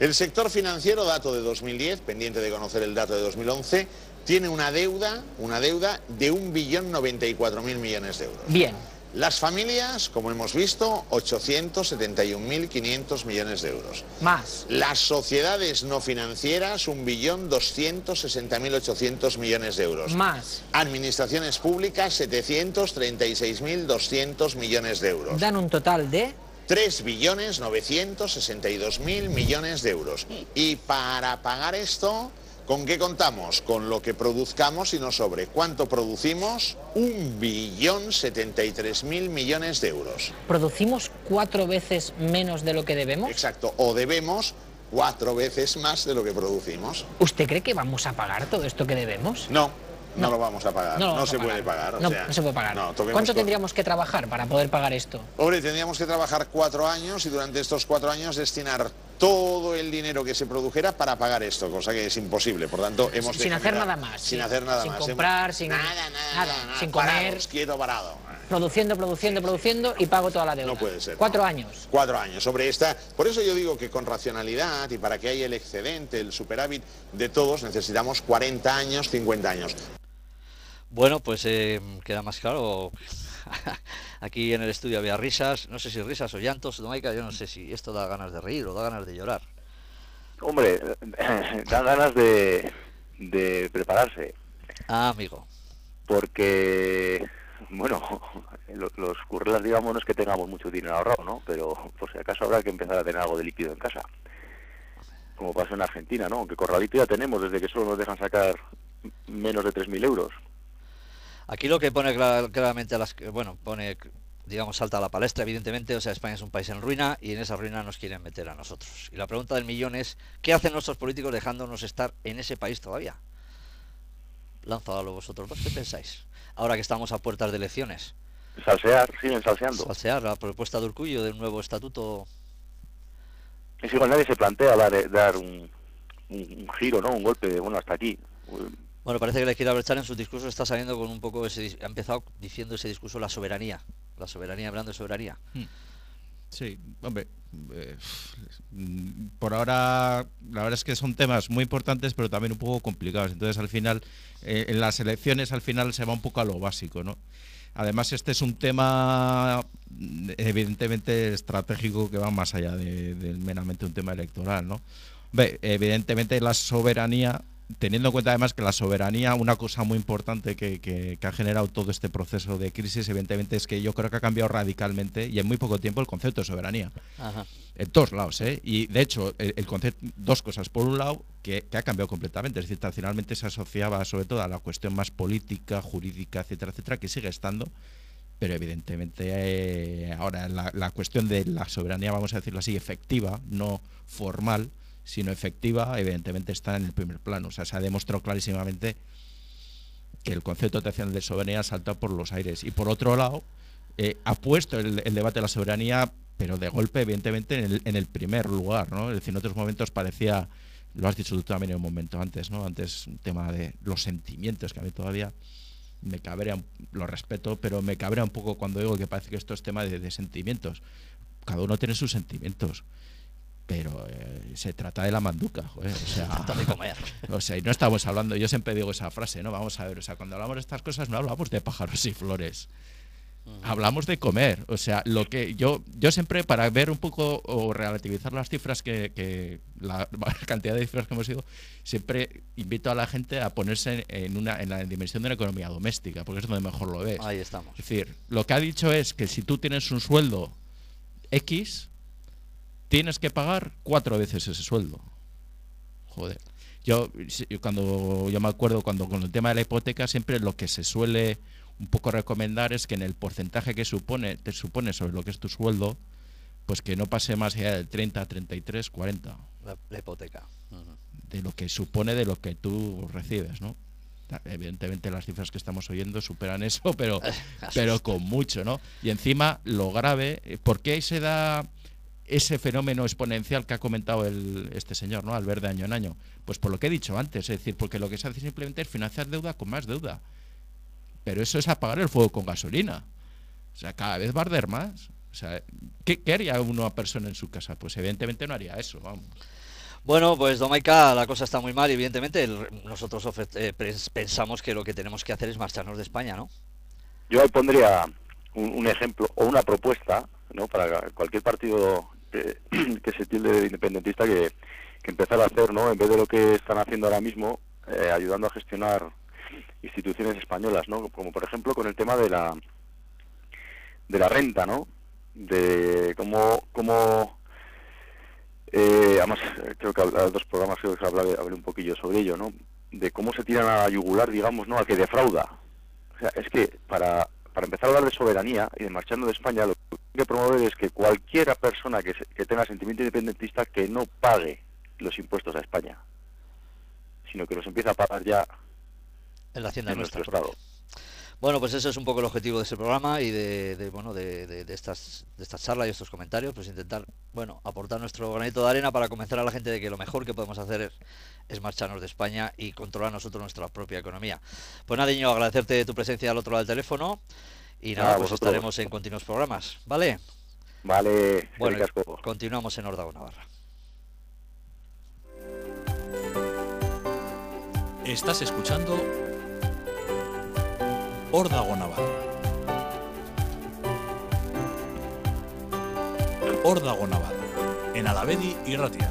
El sector financiero, dato de 2010, pendiente de conocer el dato de 2011, tiene una deuda, una deuda de 1.094.000 millones de euros.
Bien.
Las familias, como hemos visto, 871.500 millones de euros.
Más.
Las sociedades no financieras, 1.260.800 millones de euros.
Más.
Administraciones públicas, 736.200 millones de euros.
Dan un total de...
3.962.000 millones de euros. Y para pagar esto ¿Con qué contamos? Con lo que produzcamos y no sobre. ¿Cuánto producimos? Un billón setenta y tres mil millones de euros.
¿Producimos cuatro veces menos de lo que debemos?
Exacto, o debemos cuatro veces más de lo que producimos.
¿Usted cree que vamos a pagar todo esto que debemos?
No, no, lo vamos a pagar.
No
se
pagar.
puede pagar. o
No,
sea,
no se puede pagar.
no,
¿Cuánto tendríamos que trabajar para poder pagar esto?
Hombre, tendríamos que trabajar cuatro años y durante estos cuatro años destinar todo el dinero que se produjera para pagar esto, cosa que es imposible. Por tanto, hemos
sin hacer nada más.
Sin
sí.
hacer nada
sin
más. Hemos-
comprar, sin nada, sin comer,
parados, quieto, parado.
produciendo, produciendo, produciendo y pago toda la deuda.
No puede ser.
Cuatro años.
Cuatro años sobre esta. Por eso yo digo que con racionalidad y para que haya el excedente, el superávit de todos, necesitamos 40 años, 50 años.
Bueno, pues eh, queda más claro. [LAUGHS] Aquí en el estudio había risas, no sé si risas o llantos, Domaica, yo no sé si esto da ganas de reír o da ganas de llorar.
Hombre, [LAUGHS] dan ganas de, de prepararse.
Ah, amigo.
Porque, bueno, [LAUGHS] lo- los currelas, digamos, no es que tengamos mucho dinero ahorrado, ¿no? Pero por si acaso habrá que empezar a tener algo de líquido en casa. Como pasó en Argentina, ¿no? Que corralito ya tenemos desde que solo nos dejan sacar menos de 3.000 euros.
Aquí lo que pone cla- claramente, a las, bueno, pone, digamos, salta a la palestra, evidentemente, o sea, España es un país en ruina y en esa ruina nos quieren meter a nosotros. Y la pregunta del millón es, ¿qué hacen nuestros políticos dejándonos estar en ese país todavía? Lanzadlo vosotros dos, ¿qué pensáis? Ahora que estamos a puertas de elecciones.
Salsear, siguen salseando.
Salsear la propuesta de Urcullo del nuevo estatuto.
Es igual, nadie se plantea dar, dar un, un, un giro, ¿no? Un golpe de, bueno, hasta aquí.
Bueno, parece que la izquierda Berchar en su discurso está saliendo con un poco ese, ha empezado diciendo ese discurso la soberanía, la soberanía, hablando de soberanía.
Sí, hombre, eh, por ahora la verdad es que son temas muy importantes pero también un poco complicados. Entonces al final, eh, en las elecciones al final se va un poco a lo básico, ¿no? Además este es un tema evidentemente estratégico que va más allá de, de meramente un tema electoral, ¿no? Evidentemente la soberanía, teniendo en cuenta además que la soberanía, una cosa muy importante que, que- que ha generado todo este proceso de crisis, evidentemente es que yo creo que ha cambiado radicalmente y en muy poco tiempo el concepto de soberanía.
Ajá.
En todos lados, ¿eh? Y de hecho, el, el concepto, dos cosas. Por un lado, que, que ha cambiado completamente. Es decir, tradicionalmente se asociaba sobre todo a la cuestión más política, jurídica, etcétera, etcétera, que sigue estando. Pero evidentemente eh, ahora la, la cuestión de la soberanía, vamos a decirlo así, efectiva, no formal, sino efectiva, evidentemente está en el primer plano. O sea, se ha demostrado clarísimamente que el concepto de soberanía salta por los aires. Y por otro lado, eh, ha puesto el, debate de la soberanía, pero de golpe, evidentemente, en el, en el primer lugar, ¿no? Es decir, en otros momentos parecía, lo has dicho tú también en un momento antes, ¿no? Antes un tema de los sentimientos, que a mí todavía me cabrea, lo respeto, pero me cabrea un poco cuando digo que parece que esto es tema de sentimientos. Cada uno tiene sus sentimientos. Pero eh, se trata de la manduca, joder, o sea,
trata de comer. [LAUGHS]
o sea, y no estamos hablando, yo siempre digo esa frase, ¿no? Vamos a ver, o sea, cuando hablamos de estas cosas no hablamos de pájaros y flores. Hablamos de comer, o sea, lo que yo yo siempre para ver un poco o relativizar las cifras que, que la, [LAUGHS] cantidad de cifras que hemos ido, siempre invito a la gente a ponerse en una en la dimensión de una economía doméstica, porque es donde mejor lo ves.
Ahí estamos.
Es decir, lo que ha dicho es que si tú tienes un sueldo X, tienes que pagar cuatro veces ese sueldo. Joder. Yo, cuando yo me acuerdo cuando con el tema de la hipoteca siempre lo que se suele un poco recomendar es que en el porcentaje que supone te supone sobre lo que es tu sueldo, pues que no pase más allá del 30, 33, 40
La, la hipoteca.
De lo que supone de lo que tú recibes, ¿no? Evidentemente las cifras que estamos oyendo superan eso, pero, [LAUGHS] pero con mucho, ¿no? Y encima lo grave, ¿por qué se da ese fenómeno exponencial que ha comentado el, este señor, ¿no? Al ver de año en año. Pues por lo que he dicho antes, es decir, porque lo que se hace simplemente es financiar deuda con más deuda. Pero eso es apagar el fuego con gasolina. O sea, cada vez va a arder más. O sea, ¿qué, qué haría una persona en su casa? Pues evidentemente no haría eso, vamos.
Bueno, pues Domaica, la cosa está muy mal y evidentemente el- nosotros eh, pens- pensamos que lo que tenemos que hacer es marcharnos de España, ¿no?
Yo ahí pondría un, un ejemplo o una propuesta ¿no? para cualquier partido [CLEARS THROAT] que, se tilde de independentista que, que empezar a hacer, ¿no? en vez de lo que están haciendo ahora mismo, eh, ayudando a gestionar instituciones españolas, ¿no? como por ejemplo con el tema de la de la renta, ¿no? de cómo, cómo eh, además eh, creo que habla- dos programas creo que hablé, hablé un poquillo sobre ello, ¿no? de cómo se tiran a la yugular, digamos, ¿no? al que defrauda. O sea, es que para, para empezar a hablar de soberanía y de marchando de España, lo que hay que promover es que cualquiera persona que, se- que tenga sentimiento independentista que no pague los impuestos a España, sino que los empieza a pagar ya
en la hacienda
en
nuestra
nuestro
propia.
Estado.
Bueno, pues ese es un poco el objetivo de este programa y de, de, bueno de, de- de estas de esta charla y estos comentarios, pues intentar bueno aportar nuestro granito de arena para convencer a la gente de que lo mejor que podemos hacer es, es marcharnos de España y controlar nosotros nuestra propia economía. Pues nada, Iñigo, agradecerte tu presencia al otro lado del teléfono y nada, pues
vosotros.
estaremos en continuos programas, ¿vale?
Vale,
Bueno, continuamos en Ordago Navarra.
Estás escuchando hor dago nabar. Hor dago nabar. En Alabedi irratia.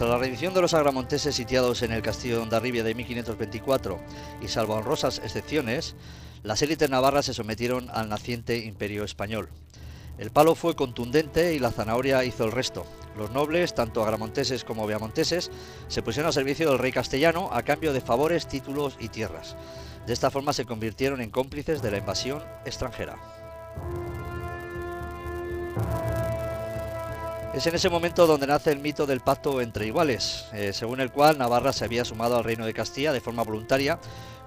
Tras la rendición de los agramonteses sitiados en el castillo de Ondarribia de 1524 y salvo honrosas excepciones, las élites navarras se sometieron al naciente imperio español. El palo fue contundente y la zanahoria hizo el resto. Los nobles, tanto agramonteses como beamonteses, se pusieron al servicio del rey castellano a cambio de favores, títulos y tierras. De esta forma se convirtieron en cómplices de la invasión extranjera. Es en ese momento donde nace el mito del pacto entre iguales, eh, según el cual Navarra se había sumado al reino de Castilla de forma voluntaria,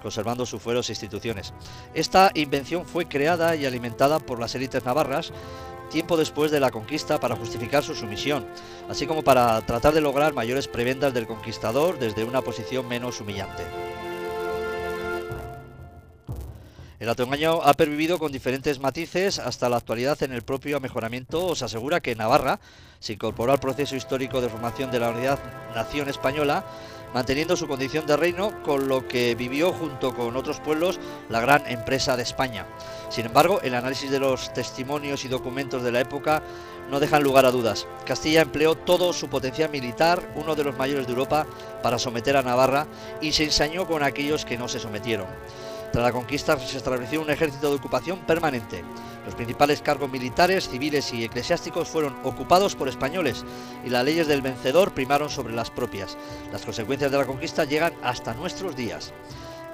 conservando sus fueros e instituciones. Esta invención fue creada y alimentada por las élites navarras tiempo después de la conquista para justificar su sumisión, así como para tratar de lograr mayores prebendas del conquistador desde una posición menos humillante. El autoengaño ha pervivido con diferentes matices hasta la actualidad en el propio mejoramiento. Se asegura que Navarra se incorporó al proceso histórico de formación de la unidad nación española, manteniendo su condición de reino, con lo que vivió junto con otros pueblos la gran empresa de España. Sin embargo, el análisis de los testimonios y documentos de la época no dejan lugar a dudas. Castilla empleó todo su potencial militar, uno de los mayores de Europa, para someter a Navarra y se ensañó con aquellos que no se sometieron. Tras la conquista se estableció un ejército de ocupación permanente. Los principales cargos militares, civiles y eclesiásticos fueron ocupados por españoles y las leyes del vencedor primaron sobre las propias. Las consecuencias de la conquista llegan hasta nuestros días.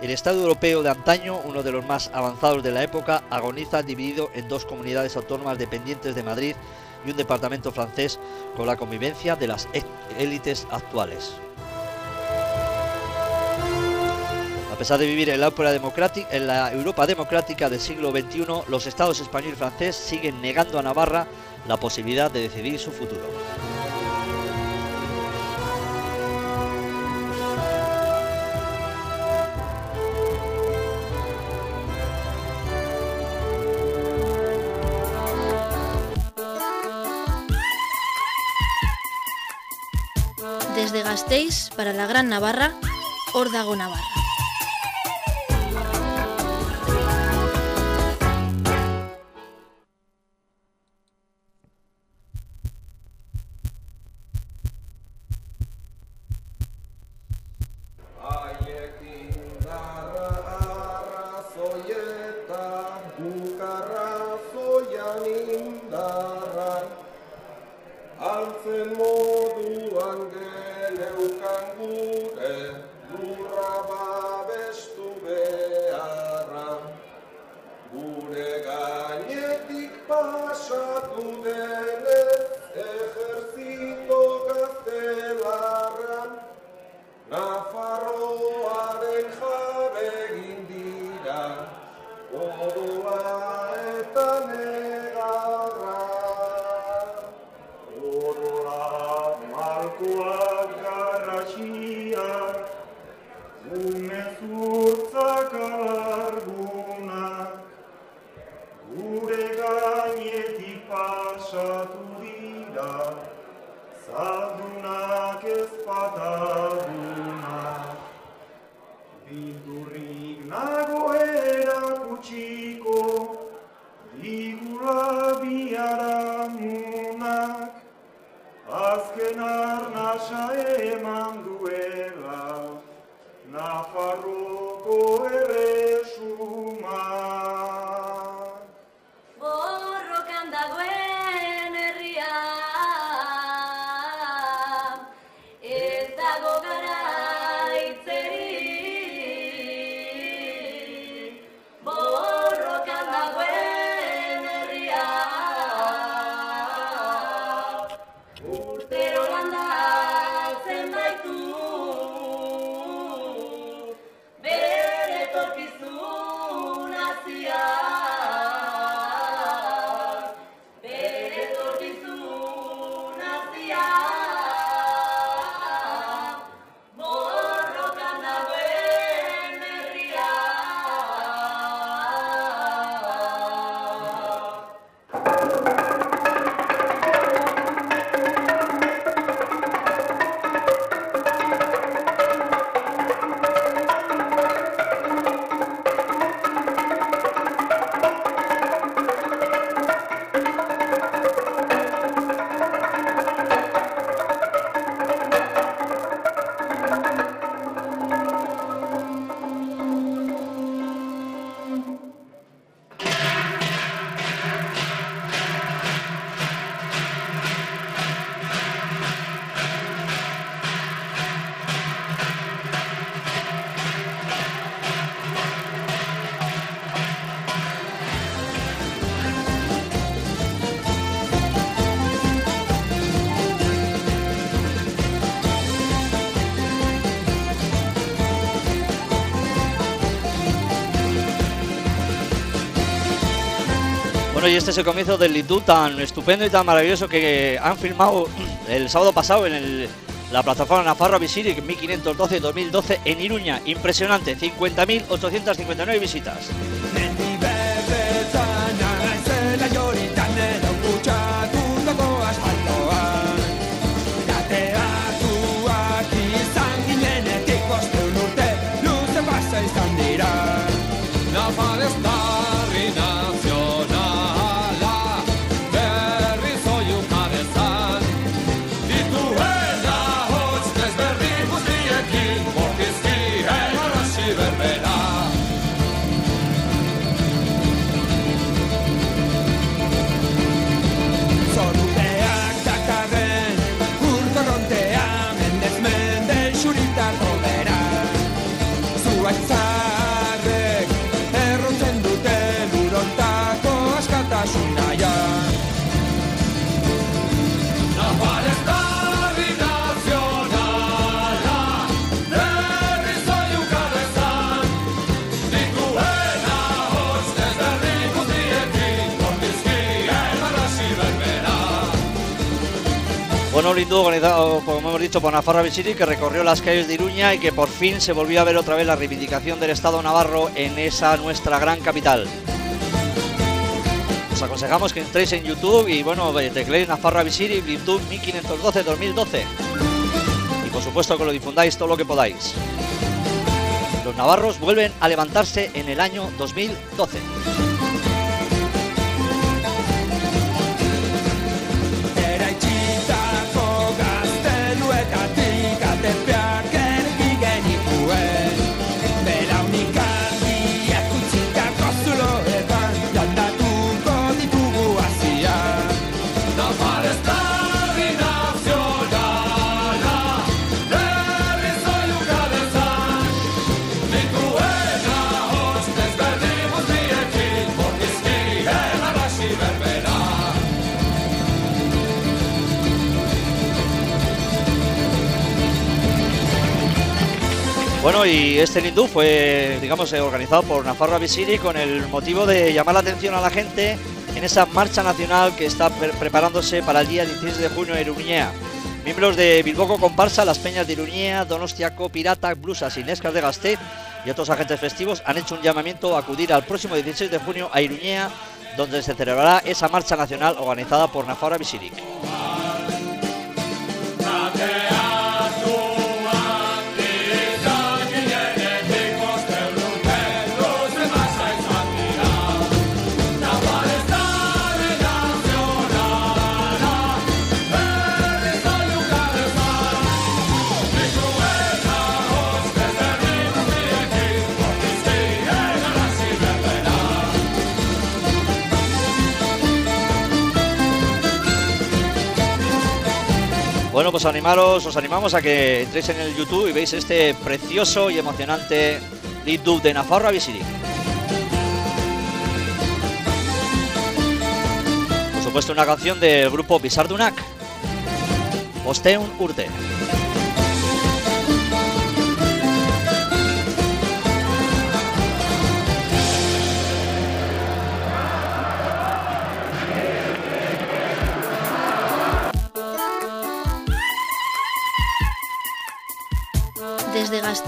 El Estado europeo de antaño, uno de los más avanzados de la época, agoniza dividido en dos comunidades autónomas dependientes de Madrid y un departamento francés con la convivencia de las élites actuales. Pesar de vivir en la, Europa democrática del siglo XXI, los estados español y francés siguen negando a Navarra la posibilidad de decidir su futuro.
Desde Gasteiz para la Gran Navarra, Órdago Navarra.
passado
Bueno, y este es el comienzo del Lidú tan estupendo y tan maravilloso que han filmado [CLEARS THROAT] el sábado pasado en el- la plataforma Nafarro Visiri 1512-2012 en Iruña. Impresionante, 50.859 visitas. Lindo organizado, como hemos dicho, por Nafarra Visiri, que recorrió las calles de Iruña y que por fin se volvió a ver otra vez la reivindicación del Estado navarro en esa nuestra gran capital. Os aconsejamos que entréis en YouTube y bueno, tecleéis Nafarra Visiri, YouTube 1512-2012. Y por supuesto que lo difundáis todo lo que podáis. Los navarros vuelven a levantarse en el año 2012. Bueno, y este Lindú fue, digamos, organizado por Nafarroa Visiri con el motivo de llamar la atención a la gente en esa marcha nacional que está pre- preparándose para el día 16 de junio en Iruñea. Miembros de Bilboco Comparsa, Las Peñas de Iruñea, Donostiaco, Pirata, Blusas y Nescas de Gasteiz y otros agentes festivos han hecho un llamamiento a acudir al próximo 16 de junio a Iruñea, donde se celebrará esa marcha nacional organizada por Nafarroa Visiri. Bueno, pues animaros, os animamos a que entréis en el YouTube y veis este precioso y emocionante Lead de Nafarroa Visiri. Por supuesto, una canción del grupo Bizardunak. Osteun Urte.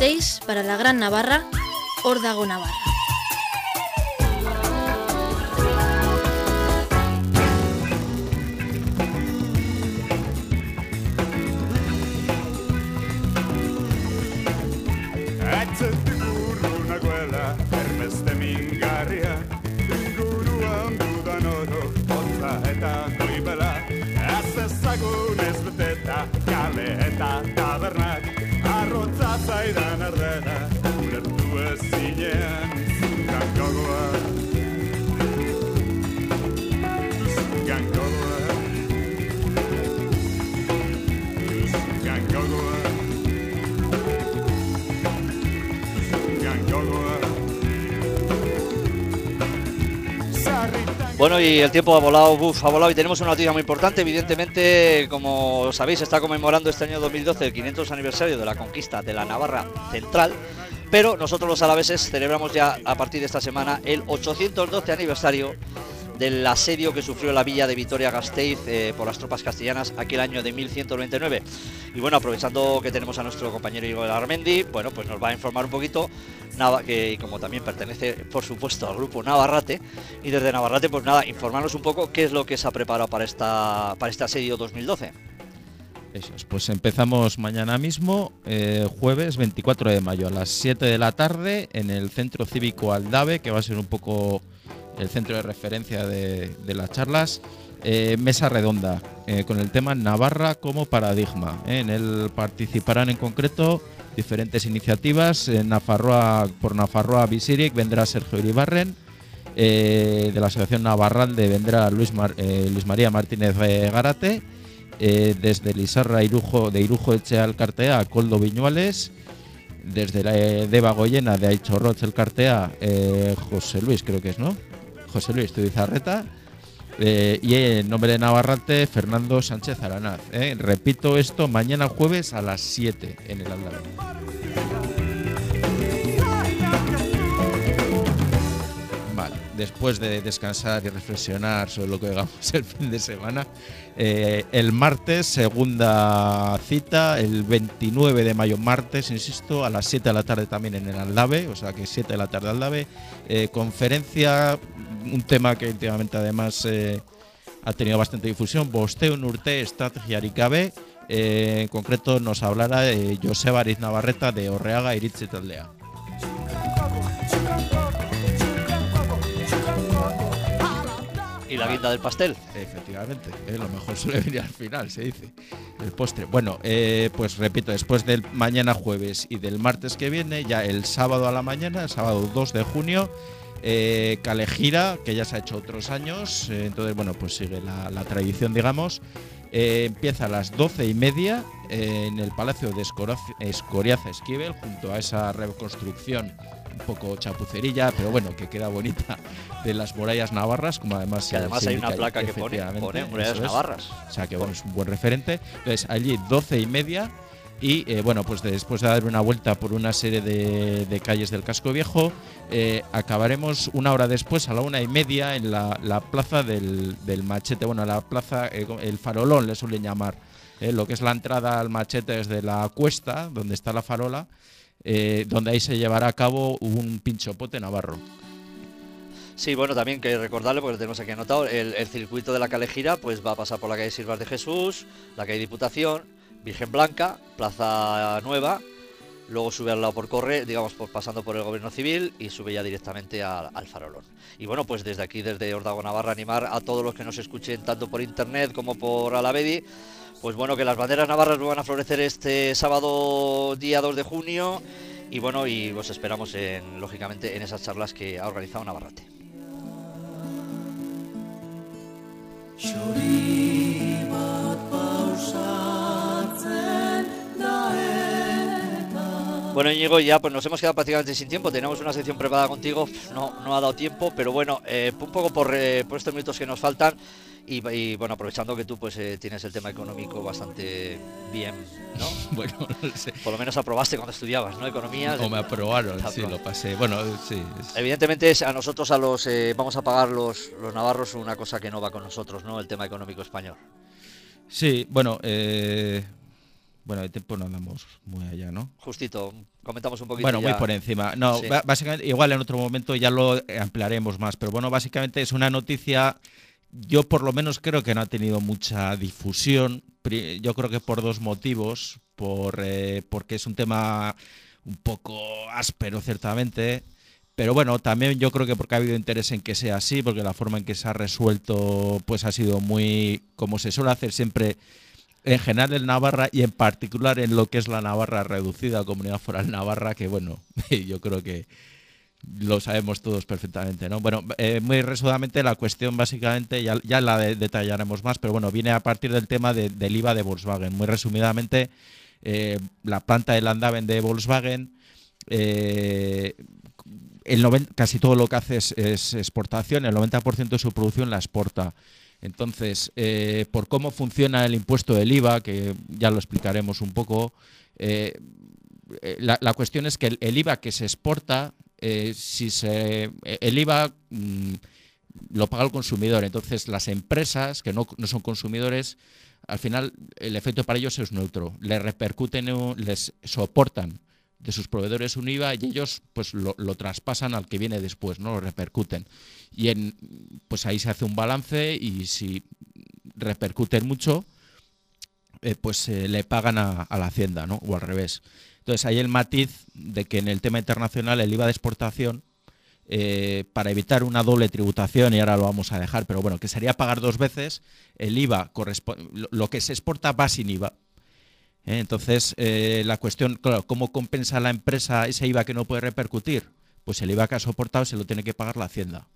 Gasteiz para la Gran Navarra, Órdago Navarra.
Bueno, y el tiempo ha volado, uf, ha volado y tenemos una noticia muy importante. Evidentemente, como sabéis, está conmemorando este año 2012 el 500 aniversario de la conquista de la Navarra Central. Pero nosotros los alaveses celebramos ya a partir de esta semana el 812 aniversario del asedio que sufrió la villa de Vitoria-Gasteiz eh, por las tropas castellanas aquel año de 1199. Y bueno, aprovechando que tenemos a nuestro compañero Igor Armendi, bueno, pues nos va a informar un poquito, Nava, que como también pertenece, por supuesto, al grupo Navarrate, y desde Navarrate, pues nada, informarnos un poco qué es lo que se ha preparado para, esta, para este asedio 2012.
Eso es, pues empezamos mañana mismo, eh, jueves 24 de mayo, a las 7 de la tarde, en el Centro Cívico Aldave, que va a ser un poco el centro de referencia de, de las charlas. Eh, mesa redonda, eh, con el tema Navarra como paradigma. eh. En él participarán en concreto diferentes iniciativas. Nafarroa, por Nafarroa Bisiric vendrá Sergio Iribarren. de la Asociación Navarralde vendrá Luis, Mar- Luis María Martínez Garate. desde Lizarra Irujo, de Irujo Echea Alcartea, Coldo Viñuales. Desde la eh, Deva Goyena de Aichorroch el Cartea, José Luis, creo que es, ¿no? José Luis Tudizarreta. Eh, y en nombre de Navarrate, Fernando Sánchez Aranaz. ¿eh? Repito esto mañana jueves a las 7 en el Aldave. Vale, después de descansar y reflexionar sobre lo que hagamos el fin de semana, eh, el martes, segunda cita, el 29 de mayo, martes, insisto, a las 7 de la tarde también en el Aldave, o sea que 7 de la tarde Aldave, eh, conferencia, un tema que últimamente además eh, ha tenido bastante difusión, Bosteo Nurte, Estrategia Aricabe, eh, en concreto nos hablará eh, Joseba Ariz Navarreta de Orreaga Iritze Taldea.
Y la guinda del pastel.
Efectivamente, eh, lo mejor suele venir al final, se dice. El postre. Bueno, eh, pues repito, después del mañana jueves y del martes que viene, ya el sábado a la mañana, el sábado 2 de junio, eh, Calejira, que ya se ha hecho otros años, eh, entonces, bueno, pues sigue la, la tradición, digamos. Eh, empieza a las doce y media eh, en el Palacio de Escoriaza Esquivel, junto a esa reconstrucción un poco chapucerilla, pero bueno, que queda bonita, de las murallas navarras, como además
Que además
se
hay una
ahí,
placa que pone- murallas
es.
navarras.
O sea que bueno, es un buen referente. Entonces, allí doce y media. Y eh, bueno, pues después de dar una vuelta por una serie de, calles del casco viejo, eh, acabaremos una hora después, a la una y media, en la, la plaza del, machete. Bueno, la plaza, eh, el farolón le suelen llamar. lo que es la entrada al machete desde la cuesta, donde está la farola, donde ahí se llevará a cabo un pinchopote navarro.
Sí, bueno, también que recordarle, porque lo tenemos aquí anotado, el, el circuito de la Calejira pues va a pasar por la calle Silvas de Jesús, la calle Diputación, Virgen Blanca, Plaza Nueva, luego sube al lado por Corre, digamos, por, pasando por el Gobierno Civil y sube ya directamente al, al Farolón. Y bueno, pues desde aquí, desde Ordago Navarra, animar a todos los que nos escuchen tanto por internet como por Alavedi, pues bueno, que las banderas navarras van a florecer este sábado día 2 de junio y bueno, y os esperamos en, lógicamente en esas charlas que ha organizado Navarrate. Bueno, Íñigo, ya pues nos hemos quedado prácticamente sin tiempo. Teníamos una sección preparada contigo, no, no ha dado tiempo, pero bueno, eh, un poco por, eh, por estos minutos que nos faltan y, y, bueno, aprovechando que tú pues eh, tienes el tema económico bastante bien, ¿no? [LAUGHS]
Bueno, no sé.
Por lo menos aprobaste cuando estudiabas, ¿no? Economía.
O me aprobaron, sí, lo pasé. Bueno, sí. es-
Evidentemente es a nosotros a los eh, vamos a pagar los, los navarros una cosa que no va con nosotros, ¿no? El tema económico español.
Sí, bueno, eh, bueno, de tiempo no andamos muy allá, ¿no?
Justito, comentamos un poquito.
Bueno, muy por encima. No,
Sí.
básicamente, igual en otro momento ya lo ampliaremos más, pero bueno, básicamente es una noticia, yo por lo menos creo que no ha tenido mucha difusión, yo creo que por dos motivos, por, eh, porque es un tema un poco áspero ciertamente, pero bueno, también yo creo que porque ha habido interés en que sea así, porque la forma en que se ha resuelto pues ha sido muy, como se suele hacer siempre en general en Navarra y en particular en lo que es la Navarra reducida, Comunidad Foral Navarra, que bueno, [LAUGHS] yo creo que lo sabemos todos perfectamente, ¿no? Bueno, eh, muy resumidamente la cuestión básicamente, ya, ya la de- detallaremos más, pero bueno, viene a partir del tema de- del IVA de Volkswagen. Muy resumidamente, eh, la planta de Landaven de Volkswagen, eh, el casi todo lo que hace es exportación, el 90% de su producción la exporta. Entonces, eh, por cómo funciona el impuesto del IVA, que ya lo explicaremos un poco, eh, eh, la, cuestión es que el, IVA que se exporta, eh, si se, el IVA mm, lo paga el consumidor. Entonces, las empresas que no, no son consumidores, al final el efecto para ellos es neutro. Les repercuten, les soportan de sus proveedores un IVA y ellos pues lo, lo traspasan al que viene después, ¿no? Lo repercuten. Y en, pues ahí se hace un balance y si repercuten mucho, eh, pues eh, le pagan a, la hacienda, ¿no? O al revés. Entonces hay el matiz de que en el tema internacional el IVA de exportación, eh, para evitar una doble tributación, y ahora lo vamos a dejar, pero bueno, que sería pagar dos veces, el IVA lo que se exporta va sin IVA. ¿Eh? Entonces, eh, la cuestión, claro, ¿cómo compensa la empresa ese IVA que no puede repercutir? Pues el IVA que ha soportado se lo tiene que pagar la hacienda.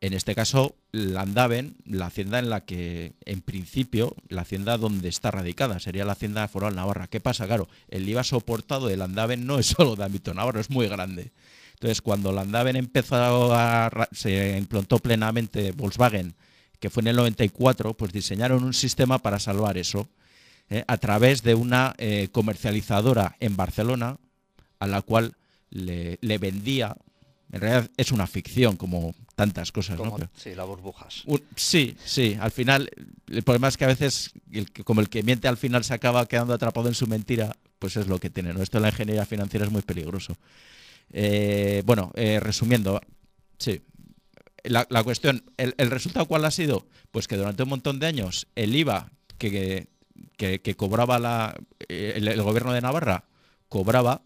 En este caso, la Andaven, la hacienda en la que, en principio, la hacienda donde está radicada, sería la hacienda foral Navarra. ¿Qué pasa? Claro, el IVA soportado del Andaven no es [LAUGHS] solo de ámbito navarro, es muy grande. Entonces, cuando la Andaven empezó a, se implantó plenamente Volkswagen, que fue en el 94, pues diseñaron un sistema para salvar eso, ¿eh? a través de una eh, comercializadora en Barcelona, a la cual le, le vendía, en realidad es una ficción, como tantas cosas, ¿no?
Como,
Pero-
sí, las burbujas.
un- sí, sí. Al final, el problema es que a veces, el como el que miente al final se acaba quedando atrapado en su mentira, pues es lo que tiene. ¿no? Esto en la ingeniería financiera es muy peligroso. Eh, bueno, eh, resumiendo, sí. La, la cuestión, el, el resultado cuál ha sido? Pues que durante un montón de años el IVA que, que- que cobraba la, eh, el, el gobierno de Navarra cobraba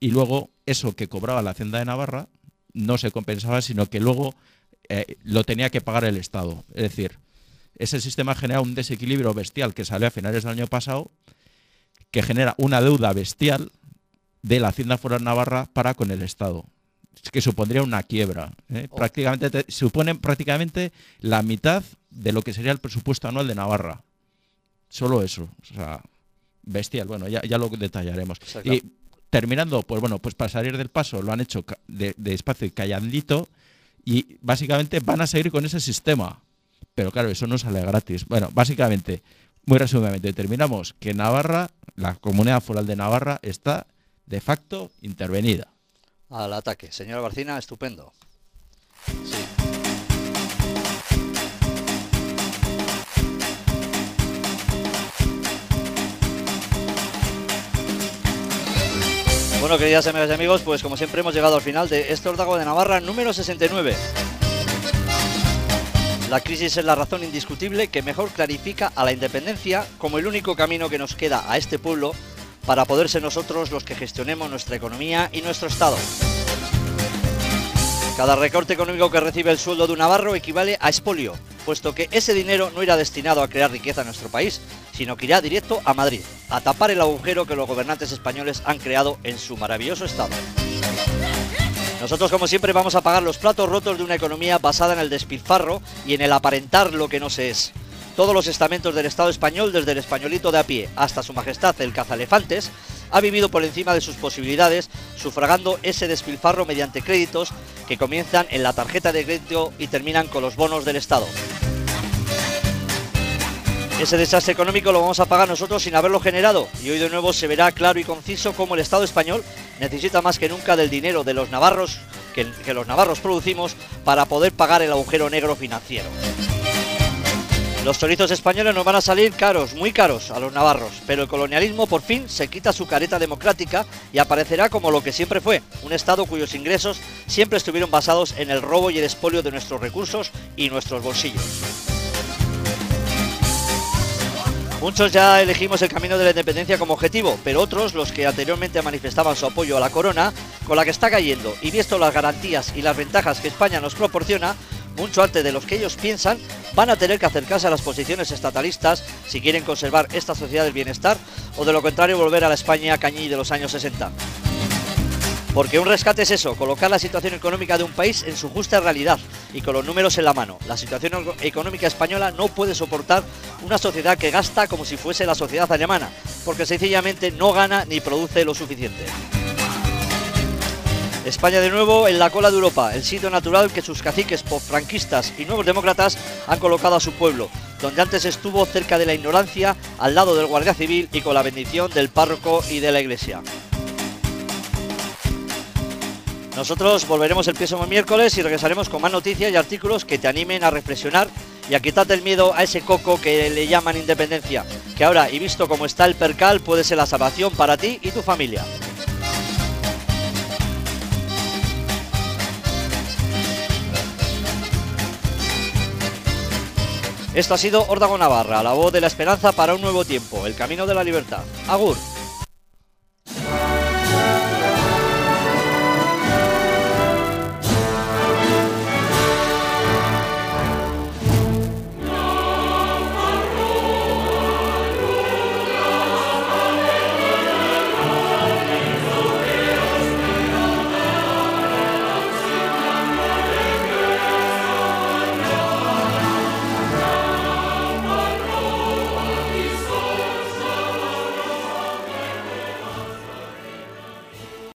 y luego eso que cobraba la Hacienda de Navarra no se compensaba, sino que luego eh, lo tenía que pagar el Estado. Es decir, ese sistema genera un desequilibrio bestial que salió a finales del año pasado, que genera una deuda bestial de la Hacienda Foral Navarra para con el Estado. Es que supondría una quiebra. ¿eh? Prácticamente te- suponen prácticamente la mitad de lo que sería el presupuesto anual de Navarra. Solo eso. O sea, bestial. Bueno, ya, ya lo detallaremos. Y terminando, pues bueno, pues para salir del paso lo han hecho ca- de, despacio y callandito y básicamente van a seguir con ese sistema. Pero claro, eso no sale gratis. Bueno, básicamente, muy resumidamente, terminamos que Navarra, la comunidad foral de Navarra, está de facto intervenida.
Al ataque. Señora Barcina, estupendo. Bueno, queridas amigas y amigos, pues como siempre hemos llegado al final de este de Navarra número 69. La crisis es la razón indiscutible que mejor clarifica a la independencia como el único camino que nos queda a este pueblo para poder ser nosotros los que gestionemos nuestra economía y nuestro Estado. Cada recorte económico que recibe el sueldo de un navarro equivale a expolio, puesto que ese dinero no irá destinado a crear riqueza en nuestro país, sino que irá directo a Madrid, a tapar el agujero que los gobernantes españoles han creado en su maravilloso Estado. Nosotros, como siempre, vamos a pagar los platos rotos de una economía basada en el despilfarro y en el aparentar lo que no se es. Todos los estamentos del Estado español, desde el españolito de a pie hasta su majestad el cazalefantes, ha vivido por encima de sus posibilidades, sufragando ese despilfarro mediante créditos que comienzan en la tarjeta de crédito y terminan con los bonos del Estado. Ese desastre económico lo vamos a pagar nosotros sin haberlo generado y hoy de nuevo se verá claro y conciso cómo el Estado español necesita más que nunca del dinero de los navarros que, que los navarros producimos para poder pagar el agujero negro financiero. Los chorizos españoles nos van a salir caros, muy caros a los navarros, pero el colonialismo por fin se quita su careta democrática y aparecerá como lo que siempre fue, un Estado cuyos ingresos siempre estuvieron basados en el robo y el expolio de nuestros recursos y nuestros bolsillos. Muchos ya elegimos el camino de la independencia como objetivo, pero otros, los que anteriormente manifestaban su apoyo a la corona, con la que está cayendo y visto las garantías y las ventajas que España nos proporciona, mucho antes de los que ellos piensan, van a tener que acercarse a las posiciones estatalistas si quieren conservar esta sociedad del bienestar o de lo contrario volver a la España cañí de los años 60. Porque un rescate es eso, colocar la situación económica de un país en su justa realidad y con los números en la mano. La situación eco- económica española no puede soportar una sociedad que gasta como si fuese la sociedad alemana, porque sencillamente no gana ni produce lo suficiente. España de nuevo en la cola de Europa, el sitio natural que sus caciques franquistas y nuevos demócratas han colocado a su pueblo, donde antes estuvo cerca de la ignorancia, al lado del Guardia Civil y con la bendición del párroco y de la iglesia. Nosotros volveremos el próximo miércoles y regresaremos con más noticias y artículos que te animen a reflexionar y a quitarte el miedo a ese coco que le llaman independencia, que ahora, y visto cómo está el percal, puede ser la salvación para ti y tu familia. Esto ha sido Órdago Navarra, la voz de la esperanza para un nuevo tiempo, el camino de la libertad. Agur.